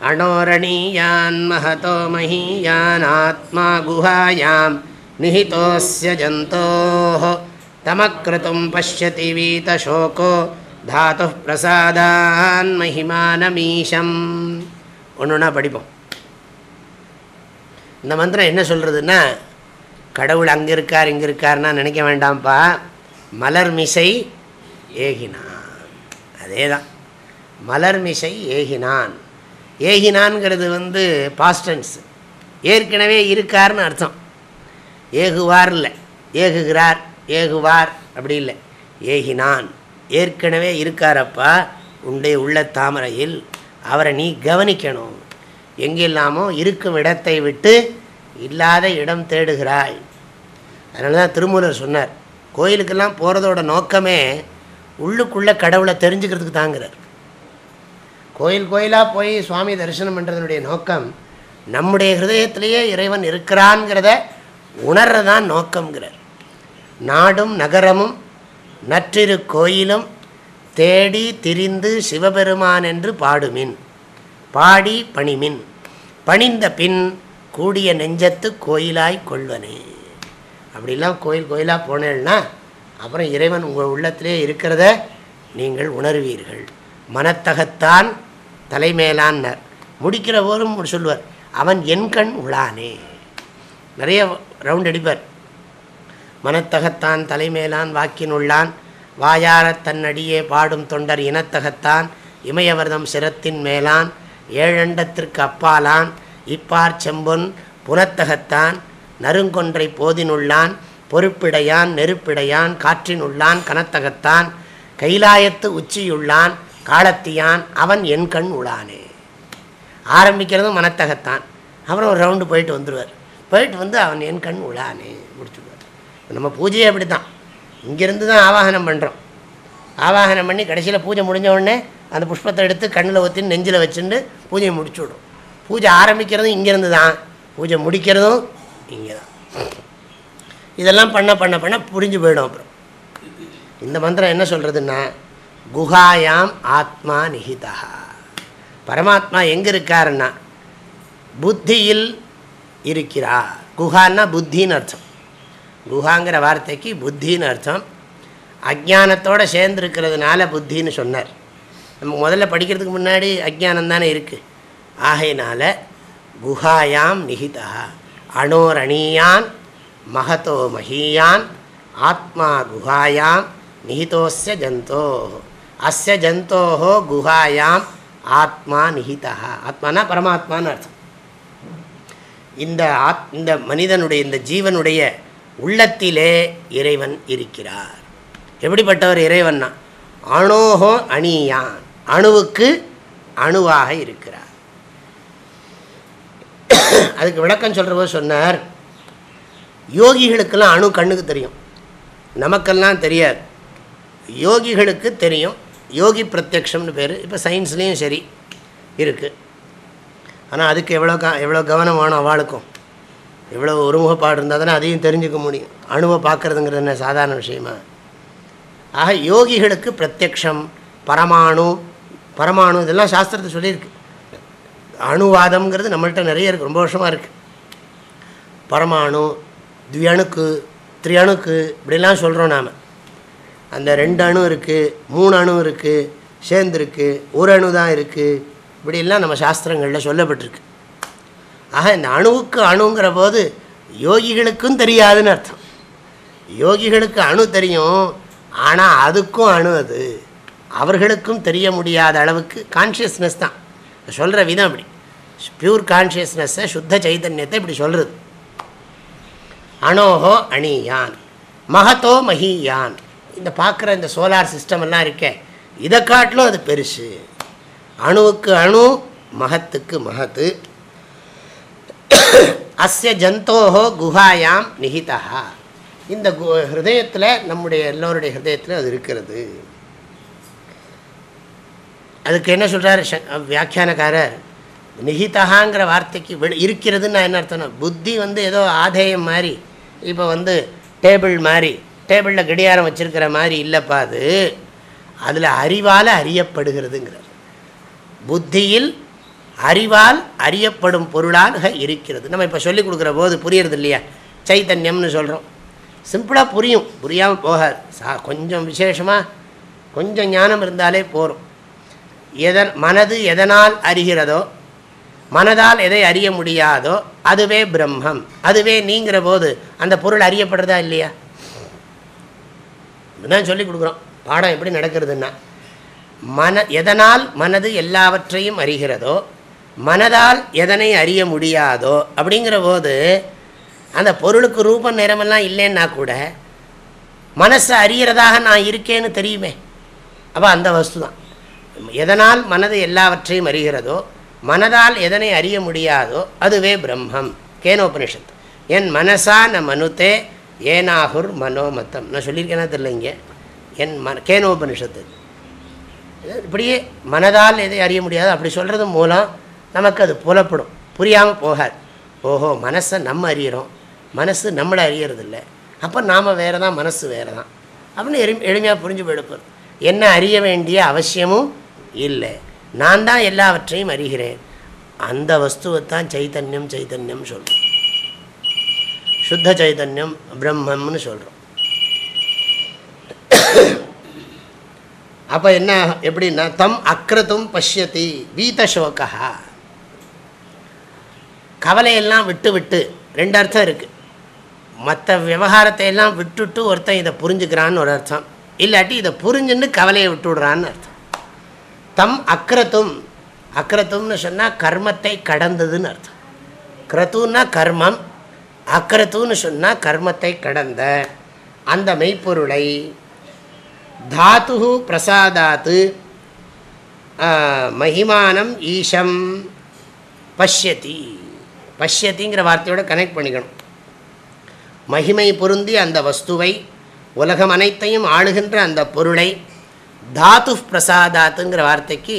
அணோரணீயான் மகதோ மஹீயான் ஆத்மா குஹாயாம் நிஹிதோஸ்ய ஜந்தோ தமக்ரதும் பசியதி வீதசோகோ தாத்து பிரசாதான் மகிமானமீஷம். ஒன்றுனா படிப்போம். இந்த மந்திரம் என்ன சொல்கிறதுன்னா கடவுள் அங்கே இருக்கார் இங்கே இருக்கார்னா நினைக்க வேண்டாம்ப்பா. மலர் மிசை ஏகினான். அதே தான் மலர் மிசை ஏகினான். ஏகினான்ங்கிறது வந்து பாஸ்டன்ஸ் ஏற்கனவே இருக்கார்னு அர்த்தம். ஏகுவார் இல்லை. ஏகுகிறார் ஏகுவார் அப்படி இல்லை. ஏகினான். ஏற்கனவே இருக்காரப்பா உன்னுடைய உள்ள தாமரையில். அவரை நீ கவனிக்கணும். எங்கெல்லாமோ இருக்கும் இடத்தை விட்டு இல்லாத இடம் தேடுகிறாய். அதனால தான் திருமூலர் சொன்னார் கோயிலுக்கெல்லாம் போகிறதோட நோக்கமே உள்ளுக்குள்ளே கடவுளை தெரிஞ்சுக்கிறதுக்கு தாங்கிறார். கோயில் கோயிலாக போய் சுவாமி தரிசனம் பண்ணுறதுனுடைய நோக்கம் நம்முடைய ஹிருதயத்திலேயே இறைவன் இருக்கிறான்ங்கிறத உணர்றதான் நோக்கங்கிறார் நாடும் நகரமும் நற்றிரு கோயிலும் தேடி திரிந்து சிவபெருமான் என்று பாடுமின் பாடி பணிமின். பணிந்த பின் கூடிய நெஞ்சத்து கோயிலாய் கொள்வனே. அப்படிலாம் கோயில் கோயிலாக போனேன்னா அப்புறம் இறைவன் உங்கள் உள்ளத்திலே இருக்கிறத நீங்கள் உணர்வீர்கள். மனத்தகத்தான் தலைமேலான்னர். முடிக்கிற போதும் சொல்லுவார் அவன் என் கண் உளானே நிறைய ரவுண்ட் அடிப்பார். மனத்தகத்தான் தலைமேலான் வாக்கினுள்ளான் வாயாரத் தன்னடியே பாடும் தொண்டர் இனத்தகத்தான் இமயவர்தம் சிரத்தின் மேலான் ஏழண்டத்திற்கு அப்பாலான் இப்பார் செம்பொன் புனத்தகத்தான் நறுங்கொன்றை போதினுள்ளான் பொறுப்பிடையான் நெருப்பிடையான் காற்றினுள்ளான் கனத்தகத்தான் கைலாயத்து உச்சியுள்ளான் காலத்தியான் அவன் என் கண் உளானே ஆரம்பிக்கிறதும் மனத்தகத்தான். அப்புறம் ஒரு ரவுண்டு போயிட்டு வந்துடுவார் போயிட்டு வந்து அவன் என் கண் உளானே முடிச்சுடுவார் நம்ம பூஜையே அப்படி தான் இங்கேருந்து தான் ஆவாகனம் பண்ணுறோம் ஆவாகனம் பண்ணி கடைசியில் பூஜை முடிஞ்ச உடனே அந்த புஷ்பத்தை எடுத்து கண்ணில் ஊற்றி நெஞ்சில் வச்சுட்டு பூஜையை முடிச்சு விடும் பூஜை ஆரம்பிக்கிறதும் இங்கேருந்து தான் பூஜை முடிக்கிறதும் இங்கே தான் இதெல்லாம் பண்ண பண்ண பண்ண புரிஞ்சு போயிடும் அப்புறம். இந்த மந்திரம் என்ன சொல்கிறதுன்னா குஹாயாம் ஆத்மா நிகிதா பரமாத்மா எங்கே இருக்காருன்னா புத்தியில் இருக்கிறார். குஹான்னா புத்தின்னு அர்த்தம். குஹாங்கிற வார்த்தைக்கு புத்தின்னு அர்த்தம். அஜானத்தோடு சேர்ந்துருக்கிறதுனால புத்தின்னு சொன்னார். நம்ம முதல்ல படிக்கிறதுக்கு முன்னாடி அஜானம் தானே இருக்குது ஆகையினால குஹாயாம் நிகிதா அணோரணீயான் மகதோ மஹீயான் ஆத்மா குஹாயாம் நிஹிதோஸ்ய ஜந்தோ. அஸ்ய ஜந்தோஹோ குஹாயாம் ஆத்மா நிஹிதா. ஆத்மானா பரமாத்மான்னு அர்த்தம். இந்த ஆத் இந்த மனிதனுடைய இந்த ஜீவனுடைய உள்ளத்திலே இறைவன் இருக்கிறார். எப்படிப்பட்டவர் இறைவன்னா? அணோஹோ அணியான். அணுவுக்கு அணுவாக இருக்கிறார். அதுக்கு விளக்கம் சொல்கிறபோது சொன்னார் யோகிகளுக்கெல்லாம் அணு கண்ணுக்கு தெரியும். நமக்கெல்லாம் தெரியாது. யோகிகளுக்கு தெரியும் யோகி பிரத்யக்ஷம்னு பேர். இப்போ சயின்ஸ்லேயும் சரி இருக்குது ஆனால் அதுக்கு எவ்வளோ க எவ்வளோ கவனம் வேணும் அவளுக்கும்? எவ்வளோ ஒருமுகப்பாடு இருந்தால் தானே அதையும் தெரிஞ்சுக்க முடியும். அணுவை பார்க்குறதுங்கிறது என்ன சாதாரண விஷயமா? ஆக யோகிகளுக்கு பிரத்யக்ஷம் பரமாணு பரமாணு இதெல்லாம் சாஸ்திரத்தை சொல்லியிருக்கு. அணுவாதம்ங்கிறது நம்மள்கிட்ட நிறைய இருக்குது ரொம்ப வருஷமாக இருக்குது பரமாணு த்வியணுக்கு த்ரியணுக்கு இப்படிலாம் சொல்கிறோம் நாம். அந்த ரெண்டு அணு இருக்குது மூணு அணு இருக்குது சேர்ந்துருக்கு ஒரு அணு தான் இருக்குது இப்படிலாம் நம்ம சாஸ்திரங்களில் சொல்லப்பட்டிருக்கு. ஆக இந்த அணுவுக்கு அணுங்கிற போது யோகிகளுக்கும் தெரியாதுன்னு அர்த்தம். யோகிகளுக்கு அணு தெரியும் ஆனால் அதுக்கும் அணு அது. அவர்களுக்கும் தெரிய முடியாத அளவுக்கு கான்ஷியஸ்னஸ் தான். சொல்கிற விதம் அப்படி. பியூர் கான்ஷியஸ்னஸ்ஸை சுத்த சைதன்யத்தை இப்படி சொல்கிறது அணோஹோ அணியான் மகத்தோ மஹியான் இந்த பார்க்குற இந்த சோலார் சிஸ்டம் எல்லாம் இருக்கே இதை காட்டிலும் அது பெருசு. அணுவுக்கு அணு மகத்துக்கு மகத்து. அஸ்ய ஜந்தோஹோ குஹாயாம் நிகிதா இந்த ஹிருதயத்தில் நம்முடைய எல்லோருடைய ஹிருதயத்தில் அது இருக்கிறது. அதுக்கு என்ன சொல்கிறார் வியாக்கியானக்காரர்? நிகிதகாங்கிற வார்த்தைக்கு வெளி இருக்கிறதுன்னு நான் என்ன அர்த்தம்னா புத்தி வந்து ஏதோ ஆதேயம் மாதிரி இப்போ வந்து டேபிள் மாதிரி டேபிளில் கடியாரம் வச்சுருக்கிற மாதிரி இல்லைப்பா அது. அதில் அறிவால் அறியப்படுகிறதுங்கிறார். புத்தியில் அறிவால் அறியப்படும் பொருளாக இருக்கிறது. நம்ம இப்போ சொல்லிக் கொடுக்குற போது புரியறது இல்லையா? சைத்தன்யம்னு சொல்கிறோம் சிம்பிளாக புரியும். புரியாமல் போகாது. சா கொஞ்சம் விசேஷமாக கொஞ்சம் ஞானம் இருந்தாலே போகும் எதன் மனது எதனால் அறிகிறதோ மனதால் எதை அறிய முடியாதோ அதுவே பிரம்மம். அதுவே நீங்கிற போது அந்த பொருள் அறியப்படுறதா இல்லையா? தான் சொல்லி கொடுக்குறோம். பாடம் எப்படி நடக்கிறதுன்னா மன எதனால் மனது எல்லாவற்றையும் அறிகிறதோ மனதால் எதனை அறிய முடியாதோ அப்படிங்கிற போது அந்த பொருளுக்கு ரூபம் நிறமெல்லாம் இல்லைன்னா கூட மனசை அறிகிறதாக நான் இருக்கேன்னு தெரியுமே. அப்போ அந்த வஸ்து தான் எதனால் மனது எல்லாவற்றையும் அறிகிறதோ மனதால் எதனை அறிய முடியாதோ அதுவே பிரம்மம். கேனோபனிஷத் என் மனசா ந மனுத்தே ஏனாகுர் மனோமத்தம். நான் சொல்லியிருக்கேனா தெரில இங்கே. என் ம கேனோபனிஷத்து. இப்படியே மனதால் எதை அறிய முடியாது அப்படி சொல்கிறது மூலம் நமக்கு அது புலப்படும். புரியாமல் போகாது. ஓஹோ மனசை நம்ம அறிகிறோம் மனசு நம்மளை அறியறதில்ல. அப்போ நாம் வேறு தான் மனசு வேறு தான் அப்படின்னு எளி எளிமையாக புரிஞ்சு போயிடுப்போம் என்ன அறிய வேண்டிய அவசியமும் இல்லை. நான் தான் எல்லாவற்றையும் அறிகிறேன். அந்த வஸ்துவை தான் சைத்தன்யம் சைத்தன்யம் சொல்கிறோம் சுத்த சைதன்யம் பிரம்மம்னு சொல்கிறோம் அப்போ என்ன எப்படின்னா தம் அக்ரதும் பஷ்யதி வீதசோகா கவலையெல்லாம் விட்டு விட்டு ரெண்டு அர்த்தம் இருக்குது மற்ற விவகாரத்தை எல்லாம் விட்டுட்டு ஒருத்தன் இதை புரிஞ்சுக்கிறான்னு ஒரு அர்த்தம். இல்லாட்டி இதை புரிஞ்சுன்னு கவலையை விட்டுவிடுறான்னு அர்த்தம். தம் அக்ரத்தும் அக்ரத்தும்னு சொன்னால் கர்மத்தை கடந்ததுன்னு அர்த்தம். கிரத்துன்னா கர்மம் அக்கரத்துன்னு சொன்னால் கர்மத்தை கடந்த. அந்த மெய்ப்பொருளை தாத்து பிரசாதாத்து மகிமானம் ஈஷம் பஷ்யதி. பஷ்யத்திங்கிற வார்த்தையோட கனெக்ட் பண்ணிக்கணும். மகிமை பொருந்தி அந்த வஸ்துவை உலகம் அனைத்தையும் ஆளுகின்ற அந்த பொருளை தாத்து பிரசாதாத்துங்கிற வார்த்தைக்கு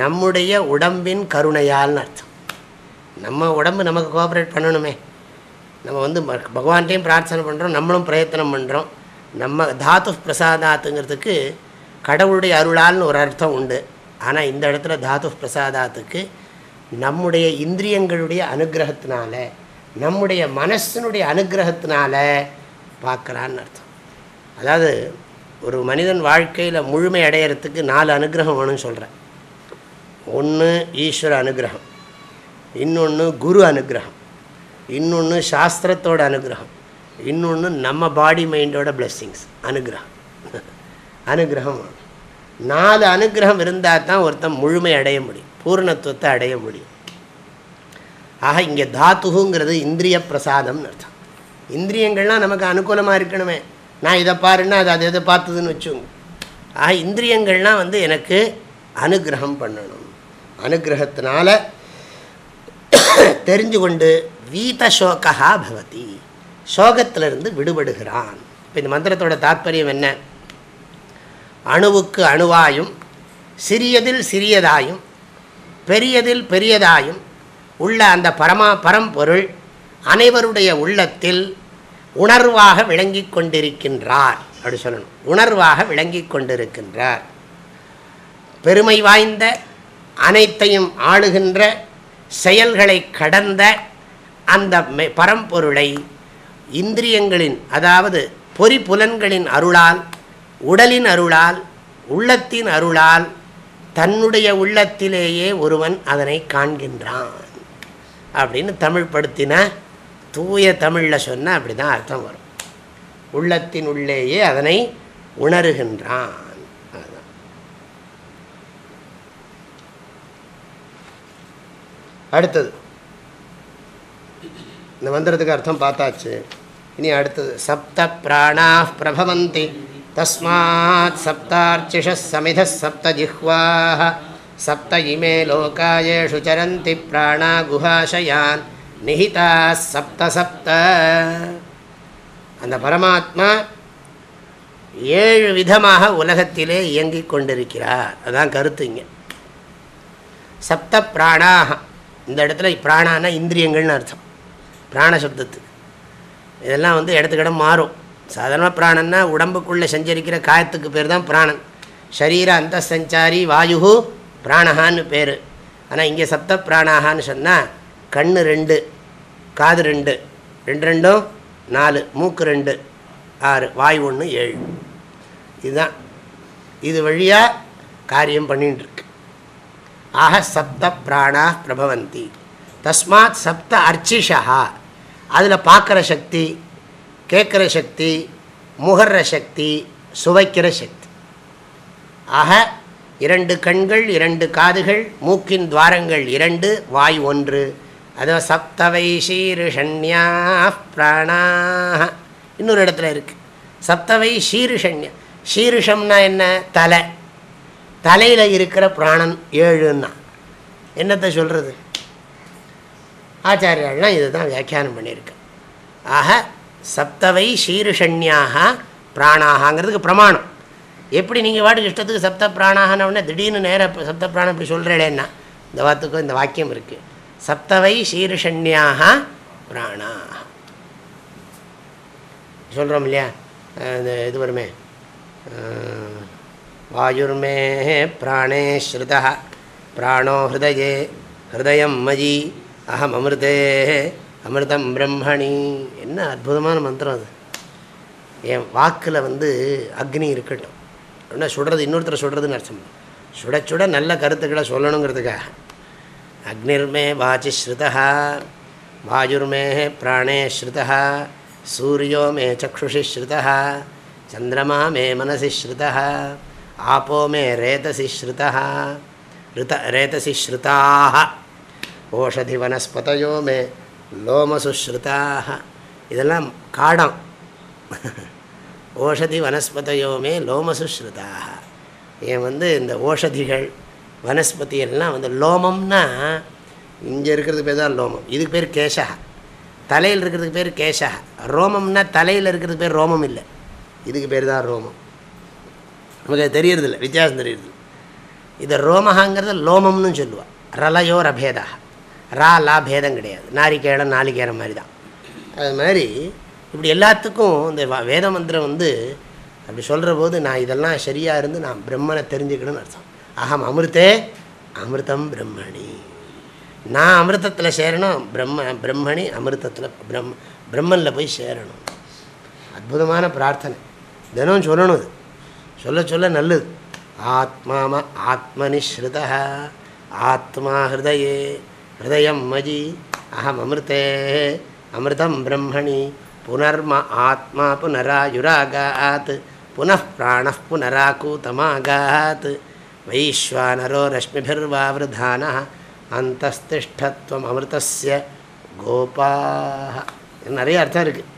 நம்முடைய உடம்பின் கருணையால்னு அர்த்தம். நம்ம உடம்பு நமக்கு கோஆப்ரேட் பண்ணணுமே. நம்ம வந்து பகவான்கிட்டையும் பிரார்த்தனை பண்ணுறோம் நம்மளும் பிரயத்தனம் பண்ணுறோம் நம்ம தாத்து பிரசாதாத்துங்கிறதுக்கு கடவுளுடைய அருளால்னு ஒரு அர்த்தம் உண்டு. ஆனால் இந்த இடத்துல தாத்து பிரசாதாத்துக்கு நம்முடைய இந்திரியங்களுடைய அனுகிரகத்தினால நம்முடைய மனசினுடைய அனுகிரகத்தினால பார்க்குறான்னு அர்த்தம். அதாவது ஒரு மனிதன் வாழ்க்கையில் முழுமை அடையிறதுக்கு நாலு அனுகிரகம் வேணும்னு சொல்கிறேன் ஒன்று ஈஸ்வர அனுகிரகம் இன்னொன்று குரு அனுகிரகம். இன்னொன்று சாஸ்திரத்தோட அனுகிரகம். இன்னொன்று நம்ம பாடி மைண்டோட பிளெஸ்ஸிங்ஸ் அனுகிரகம். அனுகிரகம். நாலு அனுகிரகம் இருந்தால் தான் ஒருத்தன் முழுமை அடைய முடியும். பூர்ணத்துவத்தை அடைய முடியும். ஆக இங்கே தாத்துகுங்கிறது இந்திரிய பிரசாதம்னு அர்த்தம். இந்திரியங்கள்லாம் நமக்கு அனுகூலமாக இருக்கணுமே. நான் இதை பாருன்னா அது அதை எதை பார்த்ததுன்னு வச்சுங்க ஆக இந்திரியங்கள்லாம் வந்து எனக்கு அனுகிரகம் பண்ணணும். அனுகிரகத்தினால தெரிஞ்சு கொண்டு வீதசோகா பவதி. சோகத்திலிருந்து விடுபடுகிறான். இப்போ இந்த மந்திரத்தோட தாற்பயம் என்ன? அணுவுக்கு அணுவாயும் சிறியதில் சிறியதாயும் பெரியதில் பெரியதாயும் உள்ள அந்த பரமா பரம்பொருள் அனைவருடைய உள்ளத்தில் உணர்வாக விளங்கி கொண்டிருக்கின்றார். அப்படி சொல்லணும். உணர்வாக விளங்கி கொண்டிருக்கின்றார். பெருமை வாய்ந்த அனைத்தையும் ஆளுகின்ற செயல்களை கடந்த அந்த பரம்பொருளை இந்திரியங்களின் அதாவது பொறி புலன்களின் அருளால் உடலின் அருளால் உள்ளத்தின் அருளால் தன்னுடைய உள்ளத்திலேயே ஒருவன் அதனை காண்கின்றான். அப்படின்னு தமிழ் படுத்தின தூய தமிழில் சொன்னால் அப்படி தான் அர்த்தம் வரும். உள்ளத்தின் உள்ளேயே அதனை உணருகின்றான். அடுத்தது. இந்த மந்திரத்துக்கு அர்த்தம் பார்த்தாச்சு. இனி அடுத்தது சப்த பிராணா பிரபவந்தி. தஸ்மாத் சப்தார்ச்சிஷ சமித சப்த ஜிஹ்வாः சப்த இமே லோகாயேஷு சரந்தி பிராணா குஹாஷயான். நிஹிதா சப்த சப்த. அந்த பரமாத்மா ஏழு விதமாக உலகத்திலே இயங்கிக் கொண்டிருக்கிறார். அதான் கருத்து இங்கே. சப்த பிராணாக இந்த இடத்துல பிராணான இந்திரியங்கள்னு அர்த்தம். பிராணசப்தத்துக்கு இதெல்லாம் வந்து இடத்துக்கிடம் மாறும். சாதாரண பிராணன்னா உடம்புக்குள்ளே சஞ்சரிக்கிற காயத்துக்கு பேர் தான் பிராணன். ஷரீர அந்த சஞ்சாரி வாயு பிராணஹான்னு பேர். ஆனால் இங்கே சப்த பிராணாகான்னு சொன்னால் கண் ரெண்டு காது ரெண்டு ரெண்டு ரெண்டும் நாலு மூக்கு ரெண்டு ஆறு வாய் ஒன்று ஏழு. இதுதான். இது வழியாக காரியம் பண்ணிட்டுருக்கு ஆக சப்த பிராணா பிரபவந்தி. தஸ்மாத் சப்த அர்ச்சிஷா. அதில் பார்க்குற சக்தி கேட்குற சக்தி முகர்ற சக்தி சுவைக்கிற சக்தி. ஆக இரண்டு கண்கள் இரண்டு காதுகள் மூக்கின் துவாரங்கள் இரண்டு வாய் ஒன்று. அதோ சப்தவை ஷீருஷன்யா பிராணா இன்னொரு இடத்துல இருக்குது சப்தவை ஷீருஷன்யா ஷீருஷம்னா என்ன? தலை. தலையில் இருக்கிற பிராணன் ஏழுன்னா. என்னத்தை சொல்கிறது ஆச்சாரியர்கள்லாம் இதை தான் வியாக்கியானம் பண்ணியிருக்கு. ஆக சப்தவை சீருஷன்யாக பிராணாகங்கிறதுக்கு பிரமாணம். எப்படி நீங்கள் வாட்டுக்கு இஷ்டத்துக்கு சப்த பிராணாகனவுடனே திடீர்னு நேராக சப்த பிராணம் இப்படி சொல்கிறேன்னா இந்த வாத்துக்கும் இந்த வாக்கியம் இருக்குது சப்தவை சீருஷன்யாக பிராணா சொல்கிறோம் இல்லையா? இந்த இது வருமே. வாயுர்மே பிராணே ஸ்ருதா பிராணோ ஹிருதயே ஹிருதயம் மயி அகம் அமிர்தே அமிர்தம் பிரம்மணி. என்ன அற்புதமான மந்திரம் அது. என் வாக்கில் வந்து அக்னி இருக்கட்டும். அப்படின்னா சுடுறது இன்னொருத்தர் சுடுறதுன்னு அர்த்தம் சுட சுட நல்ல கருத்துக்களை சொல்லணுங்கிறதுக்காக. அக்னிர்மே வாச்சி ஸ்ருதா வாயுர்மே பிராணே ஸ்ருதா சூரியோ மே சக்ஷுஷி ஸ்ருதா சந்திரமா மே மனசி ஸ்ருதா ஆப்போ மே ரேதசி ஸ்ருதா ரித ரேதசி ஸ்ருதாக ஓஷதி வனஸ்பதையோ மே லோமசுஸ்ருதாக இதெல்லாம் காடம். ஓஷதி வனஸ்பதையோ மே லோமசுஸ்ருதாக ஏன் வந்து இந்த ஓஷதிகள் வனஸ்பதி எல்லாம் வந்து லோமம்னா இங்கே இருக்கிறது பேர் தான் லோமம். இதுக்கு பேர் கேஷா தலையில் இருக்கிறதுக்கு பேர் கேஷா ரோமம்னா தலையில் இருக்கிறது பேர் ரோமம் இல்லை. இதுக்கு பேர் தான் ரோமம். நமக்கு அது தெரியறதில்ல வித்தியாசம் தெரியறதில்ல. இதை ரோமஹாங்கிறத லோமம்னு சொல்லுவாள் ரலயோ அபேதாக ரா லா பேதம் கிடையாது. நாரிக்கேடம் நாளிகேரம் மாதிரி தான் அது மாதிரி இப்படி எல்லாத்துக்கும் இந்த வேத மந்திரம் வந்து அப்படி சொல்கிற போது நான் இதெல்லாம் சரியாக இருந்து நான் பிரம்மனை தெரிஞ்சுக்கணும்னு அர்த்தம். அகம் அமிர்தே அமிர்தம் பிரம்மணி. நான் அமிர்தத்தில் சேரணும் பிரம்ம பிரம்மணி அமிர்தத்தில் பிரம் பிரம்மனில் போய் சேரணும். அற்புதமான பிரார்த்தனை. தினம் சொல்லணும் சொல்ல சொல்ல நல்லது. ஆத்மாம ஆத்மனிஸ்ருத ஆத்மா ஹிருதயே. ஹிருதயம் மஜி அஹம் அமிர்தே அமிர்தம் பிரம்மணி புனர்ம ஆத்மா புனராயுராகாத் புனப்பிராண பிராண புனராக்கூத்தமாகாத் வைஸ்வானரோ ரஷ்மிபிர்வாவிருதான அந்தஸ்திஷ்டத்வம் அமிர்தஸ்ய கோபாக நிறைய அர்த்தம் இருக்குது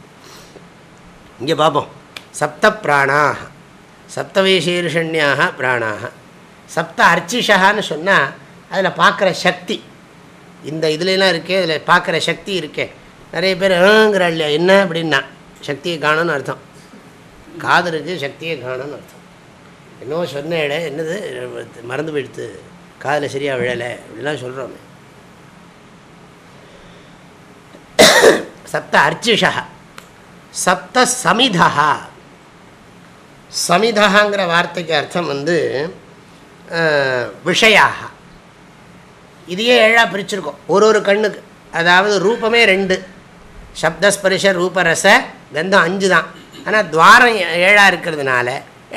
இங்கே பார்ப்போம் சப்த பிராணாக சப்தவைசீர்ஷண்யாக பிராணாக சப்த அர்ச்சிஷகான்னு சொன்னால் அதில் பார்க்குற சக்தி இந்த இதுலலாம் இருக்கே இதில் பார்க்குற சக்தி இருக்கே. நிறைய பேர் ஏங்கிற இல்லையா என்ன? அப்படின்னா சக்தியை காணும்னு அர்த்தம். காது இருக்குது சக்தியை காணும்னு அர்த்தம். என்னவோ சொன்னேட என்னது மறந்து போயிடுத்து காதில் சரியாக விழலை இப்படிலாம் சொல்கிறோமே சப்த அர்ச்சிஷா சப்த சமிதா. சமிதாங்கிற வார்த்தைக்கு அர்த்தம் வந்து விஷயாக இதையே ஏழாக பிரிச்சிருக்கோம். ஒரு ஒரு கண்ணுக்கு. அதாவது ரூபமே ரெண்டு. சப்தஸ்பரிஷ ரூபரச கந்தம் அஞ்சு தான். ஆனால் துவாரம் ஏழாக இருக்கிறதுனால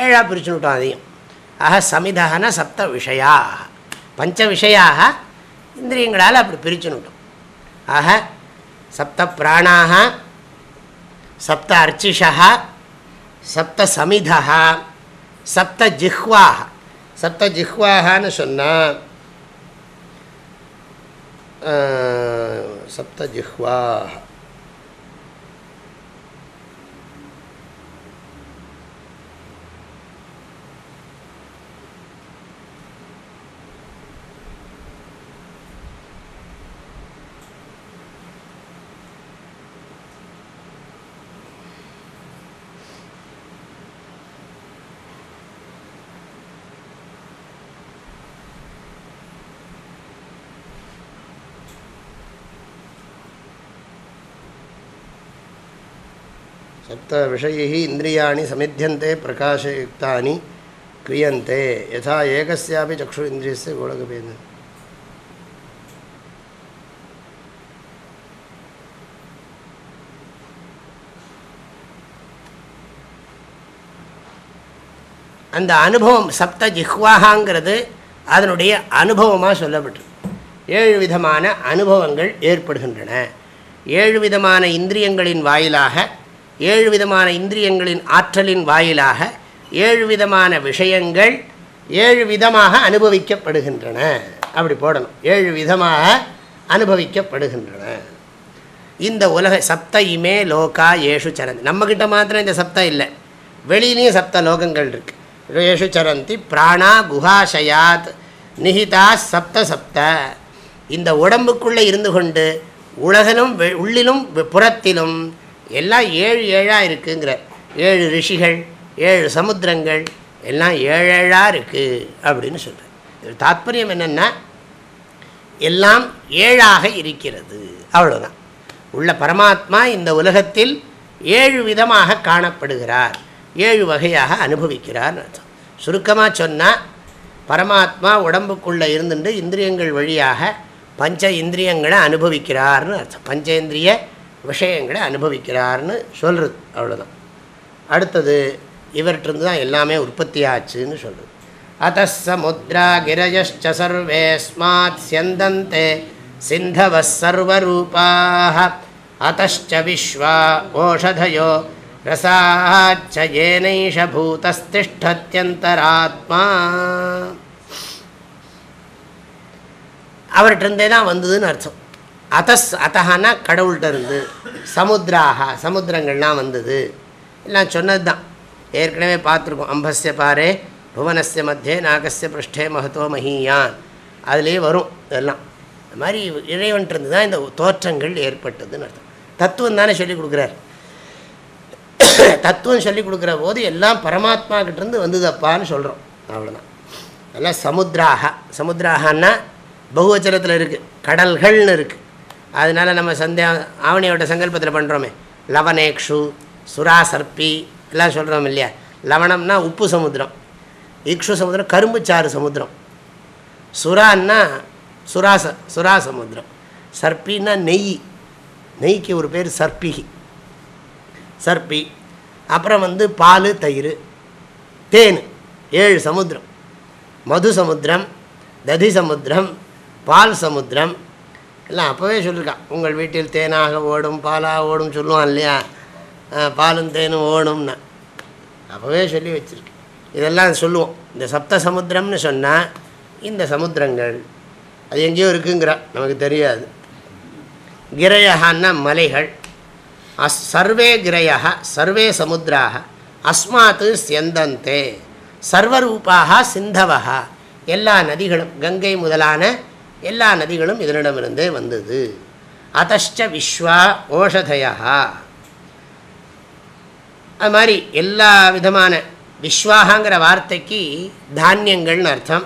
ஏழாக பிரிச்சுன்னு விட்டோம் அதையும். ஆக சமிதகன சப்த விஷயாக பஞ்ச விஷயாக இந்திரியங்களால் அப்படி பிரிச்சு ஆக சப்த பிராணாக சப்த அர்ச்சிஷா சப்த சமிதா சப்த ஜிஹ்வாக சப்த ஜிஹ்வாகனு சொன்னால் சப்த ஜிஹ்வாக சப்த விஷயை இந்திரியாணி சமித்தியந்தே பிரகாசயுக்தானி கிரியந்தே யதா ஏகஸ்யாபி சக்ஷு இந்திரியஸ் கோலகபேதம் அந்த அனுபவம் சப்த ஜிஹ்வாகாங்கிறது அதனுடைய அனுபவமாக சொல்லப்பட்டு ஏழு விதமான அனுபவங்கள் ஏற்படுகின்றன. ஏழு விதமான இந்திரியங்களின் வாயிலாக ஏழு விதமான இந்திரியங்களின் ஆற்றலின் வாயிலாக ஏழு விதமான விஷயங்கள் ஏழு விதமாக அனுபவிக்கப்படுகின்றன. அப்படி போடணும். ஏழு விதமாக அனுபவிக்கப்படுகின்றன. இந்த உலக சப்த இமே லோகா ஏஷு சரந்தி. நம்மக்கிட்ட மாத்திரம் இந்த சப்தம் இல்லை. வெளியிலையும் சப்த லோகங்கள் இருக்குது ஏஷு சரந்தி பிராணா குஹாஷயாத் நிஹிதா சப்த சப்த. இந்த உடம்புக்குள்ளே இருந்து கொண்டு உலகிலும் உள்ளிலும் புறத்திலும் எல்லாம் ஏழு ஏழாக இருக்குங்கிற. ஏழு ரிஷிகள் ஏழு சமுத்திரங்கள் எல்லாம் ஏழேழாக இருக்குது அப்படின்னு சொல்கிறேன் தாத்பரியம் என்னென்னா எல்லாம் ஏழாக இருக்கிறது. அவ்வளோதான் உள்ள பரமாத்மா இந்த உலகத்தில் ஏழு விதமாக காணப்படுகிறார். ஏழு வகையாக அனுபவிக்கிறார் அர்த்தம். சுருக்கமாக சொன்னால் பரமாத்மா உடம்புக்குள்ளே இருந்துட்டு இந்திரியங்கள் வழியாக பஞ்ச இந்திரியங்களை அனுபவிக்கிறார்னு அர்த்தம். பஞ்சேந்திரிய விஷயங்களை அனுபவிக்கிறார்னு சொல்கிறது அவ்வளோதான் அடுத்தது இவர்கிட்டருந்து தான் எல்லாமே உற்பத்தி ஆச்சுன்னு சொல்கிறது அத்த சமுத்ரா கிரஜச்ச சர்வேஸ்மாத் சியந்தந்தே சிந்தவ சர்வரூபாக அத்த விஸ்வா ஓஷதயோ ரசாச்ச ஏனைஷ பூதஸ்திஷ்டத்யந்தராத்மா. அவர்கிட்டருந்தே தான் வந்ததுன்னு அர்த்தம். அத்தஸ் அத்தஹானா கடவுள்கிட்ட இருந்து சமுத்திராக சமுத்திரங்கள்லாம் வந்தது. எல்லாம் சொன்னது தான் ஏற்கனவே பார்த்துருக்கோம். அம்பஸ்ய பாரே புவனஸ்ய மத்தியே நாகஸ்ய பிருஷ்டே மகத்துவ மஹீயான். அதுலேயே வரும் இதெல்லாம். இந்த மாதிரி இறைவன்ட்டு தான் இந்த தோற்றங்கள் ஏற்பட்டதுன்னு அர்த்தம். தத்துவம் தானே சொல்லிக் கொடுக்குறார். தத்துவம் சொல்லிக் கொடுக்குற போது எல்லாம் பரமாத்மா கிட்டேருந்து வந்ததப்பான்னு சொல்கிறோம் அவ்வளோதான் அதெல்லாம் சமுத்ராக. சமுத்ராகன்னா பகுவச்சனத்தில் இருக்குது கடல்கள்னு இருக்குது அதனால் நம்ம சந்தியா ஆவணியோட சங்கல்பத்தில் பண்ணுறோமே லவனேக்ஷு சுரா சர்ப்பி எல்லாம் சொல்கிறோம் இல்லையா? லவணம்னா உப்பு சமுத்திரம். இக்ஷு சமுத்திரம் கரும்புச்சாறு சமுத்திரம். சுறான்னா சுராச சுரா சமுத்திரம். சர்ப்பின்னா நெய். நெய்க்கு ஒரு பேர் சர்ப்பிகி சர்ப்பி அப்புறம் வந்து பால் தயிர். தேன் ஏழு சமுத்திரம். மது சமுத்திரம் ததி சமுத்திரம் பால் சமுத்திரம் எல்லாம் அப்போவே சொல்லியிருக்கான் உங்கள் வீட்டில் தேனாக ஓடும் பாலாக ஓடும் சொல்லுவான் இல்லையா? பாலும் தேனும் ஓடும்னா. அப்போவே சொல்லி வச்சுருக்கு. இதெல்லாம் சொல்லுவோம். இந்த சப்த சமுத்திரம்னு சொன்னால் இந்த சமுத்திரங்கள் அது எங்கேயோ இருக்குங்கிறா. நமக்கு தெரியாது. கிரயகான்னா மலைகள். அஸ் சர்வே கிரயா சர்வே சமுத்திராக அஸ்மாத்து சியந்தந்தே சர்வரூபாக சிந்தவா எல்லா நதிகளும் கங்கை முதலான எல்லா நதிகளும் இதனிடமிருந்தே வந்தது. அத்தச்ச விஸ்வா ஓஷதயா அது மாதிரி எல்லா விதமான விஸ்வாகாங்கிற வார்த்தைக்கு தானியங்கள்னு அர்த்தம்.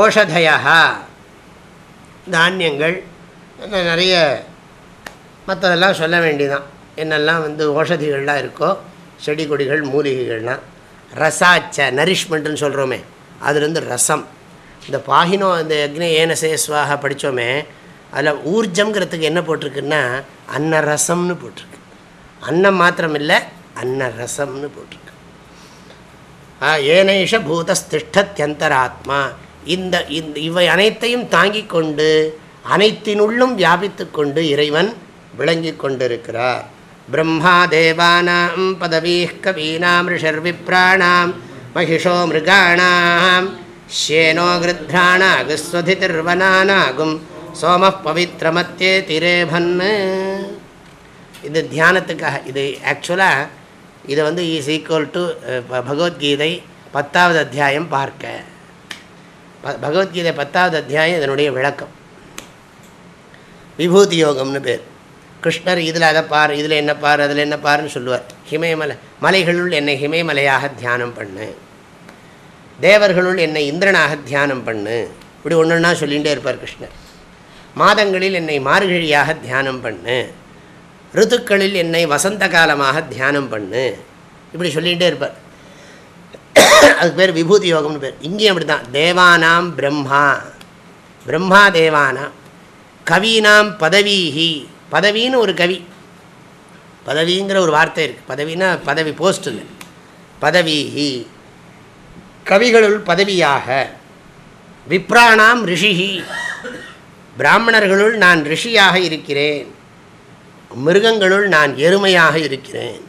ஓஷதயா தானியங்கள் நிறைய மற்றதெல்லாம் சொல்ல வேண்டிதான். என்னெல்லாம் வந்து ஓஷதிகள்லாம் இருக்கோ செடி கொடிகள் மூலிகைகள்லாம் ரசாச்ச நரிஷ்மெண்ட்டுன்னு சொல்கிறோமே அதுலேருந்து ரசம். இந்த பாகினோ இந்த யக்னே ஏனசேஸ்வாக படித்தோமே அதில் ஊர்ஜம்ங்கிறதுக்கு என்ன போட்டிருக்குன்னா அன்னரசம்னு போட்டிருக்கு. அன்னம் மாத்திரம் இல்லை அன்னரசம்னு போட்டிருக்கு. ஏனைஷ பூதஸ்திஷ்டத்யந்தராத்மா. இந்த இந்த இவை அனைத்தையும் தாங்கி கொண்டு அனைத்தினுள்ளும் வியாபித்து கொண்டு இறைவன் விளங்கி கொண்டிருக்கிறார். பிரம்மா தேவானாம் பதவீ கவீனாம் ரிஷர்விப்ராணாம் மகிஷோ மிருகாணாம். ஷேனோ கிருத்ராணாகுஸ்வதிர்வனானாகும் சோம பவித்ரமத்தே திரேபன். இது தியானத்துக்காக இது ஆக்சுவலாக இது வந்து இஸ் ஈக்குவல் டு பகவத்கீதை பத்தாவது அத்தியாயம் பார்க்க. பகவத்கீதை பத்தாவது அத்தியாயம் இதனுடைய விளக்கம். விபூதி யோகம்னு பேர். கிருஷ்ணர் இதில் அதை பார் இதில் என்ன பார் அதில் என்ன பாருன்னு சொல்லுவார். ஹிமயமலை மலைகளுள் என்னை ஹிமயமலையாக தியானம் பண்ணு. தேவர்களுள் என்னை இந்திரனாக தியானம் பண்ணு. இப்படி ஒன்று ஒன்றா சொல்லிகிட்டே இருப்பார் கிருஷ்ணர். மாதங்களில் என்னை மார்கழியாக தியானம் பண்ணு. ரித்துக்களில் என்னை வசந்த காலமாக தியானம் பண்ணு. இப்படி சொல்லிகிட்டே இருப்பார். அதுக்கு பேர் விபூதி யோகம்னு பேர். இங்கேயும் அப்படி தான் தேவானாம் பிரம்மா. பிரம்மா தேவானாம் கவீனாம் பதவீஹி. பதவின்னு ஒரு கவி. பதவிங்கிற ஒரு வார்த்தை இருக்குது பதவின்னா பதவி போஸ்ட் இல்லை பதவீஹி. கவிகளுள் பதவியாக. விப்ராணாம் ரிஷிஹி. பிராமணர்களுள் நான் ரிஷியாக இருக்கிறேன். மிருகங்களுள் நான் எருமையாக இருக்கிறேன்.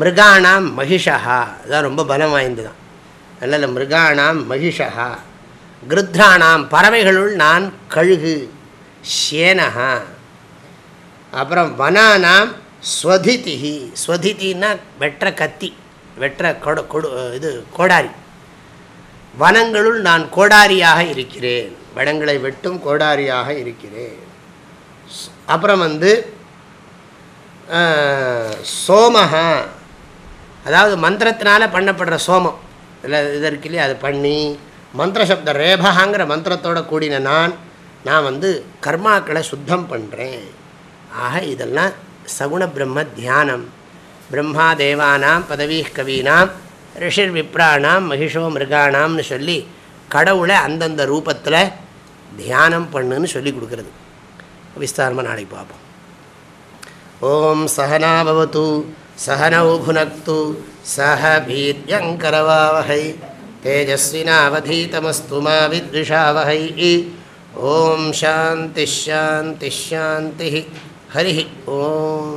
மிருகானாம் மகிஷா அதான் ரொம்ப பலம் வாய்ந்ததான் நல்ல மிருகானாம் மகிஷா கிருத்ராணாம் பறவைகளுள் நான் கழுகு. சேனஹா அப்புறம் வனானாம் ஸ்வதிதிஹி. ஸ்வதித்தின்னா வெற்ற கத்தி. வெற்ற கொடு கொடு இது கோடாரி. வனங்களுள் நான் கோடாரியாக இருக்கிறேன். வனங்களை வெட்டும் கோடாரியாக இருக்கிறேன். அப்புறம் வந்து சோமஹா. அதாவது மந்திரத்தினால் பண்ணப்படுற சோமம். இல்லை இதற்கு இல்லையா? அது பண்ணி மந்திர சப்த ரேபகாங்கிற மந்திரத்தோட கூடின நான் நான் வந்து கர்மாக்களை சுத்தம் பண்ணுறேன் ஆக இதெல்லாம் சகுண பிரம்ம தியானம். பிரம்மா தேவானாம் பதவி கவீனாம் ரிஷிர் விப்ராணாம் மகிஷோ மிருகானாம்னு சொல்லி கடவுளை அந்தந்த ரூபத்தில் தியானம் பண்ணுன்னு சொல்லி கொடுக்குறது. விஸ்தாரமாக நாளைக்கு பார்ப்போம். ஓம் சகனாபவத்து சகனௌ புனக்து சஹ பீத்யங்கரவாவகை தேஜஸ்வினாவதீதமஸ்து மா வித்விஷாவகை. ஓம் சாந்தி ஷாந்தி ஷாந்தி ஹரி ஓம்.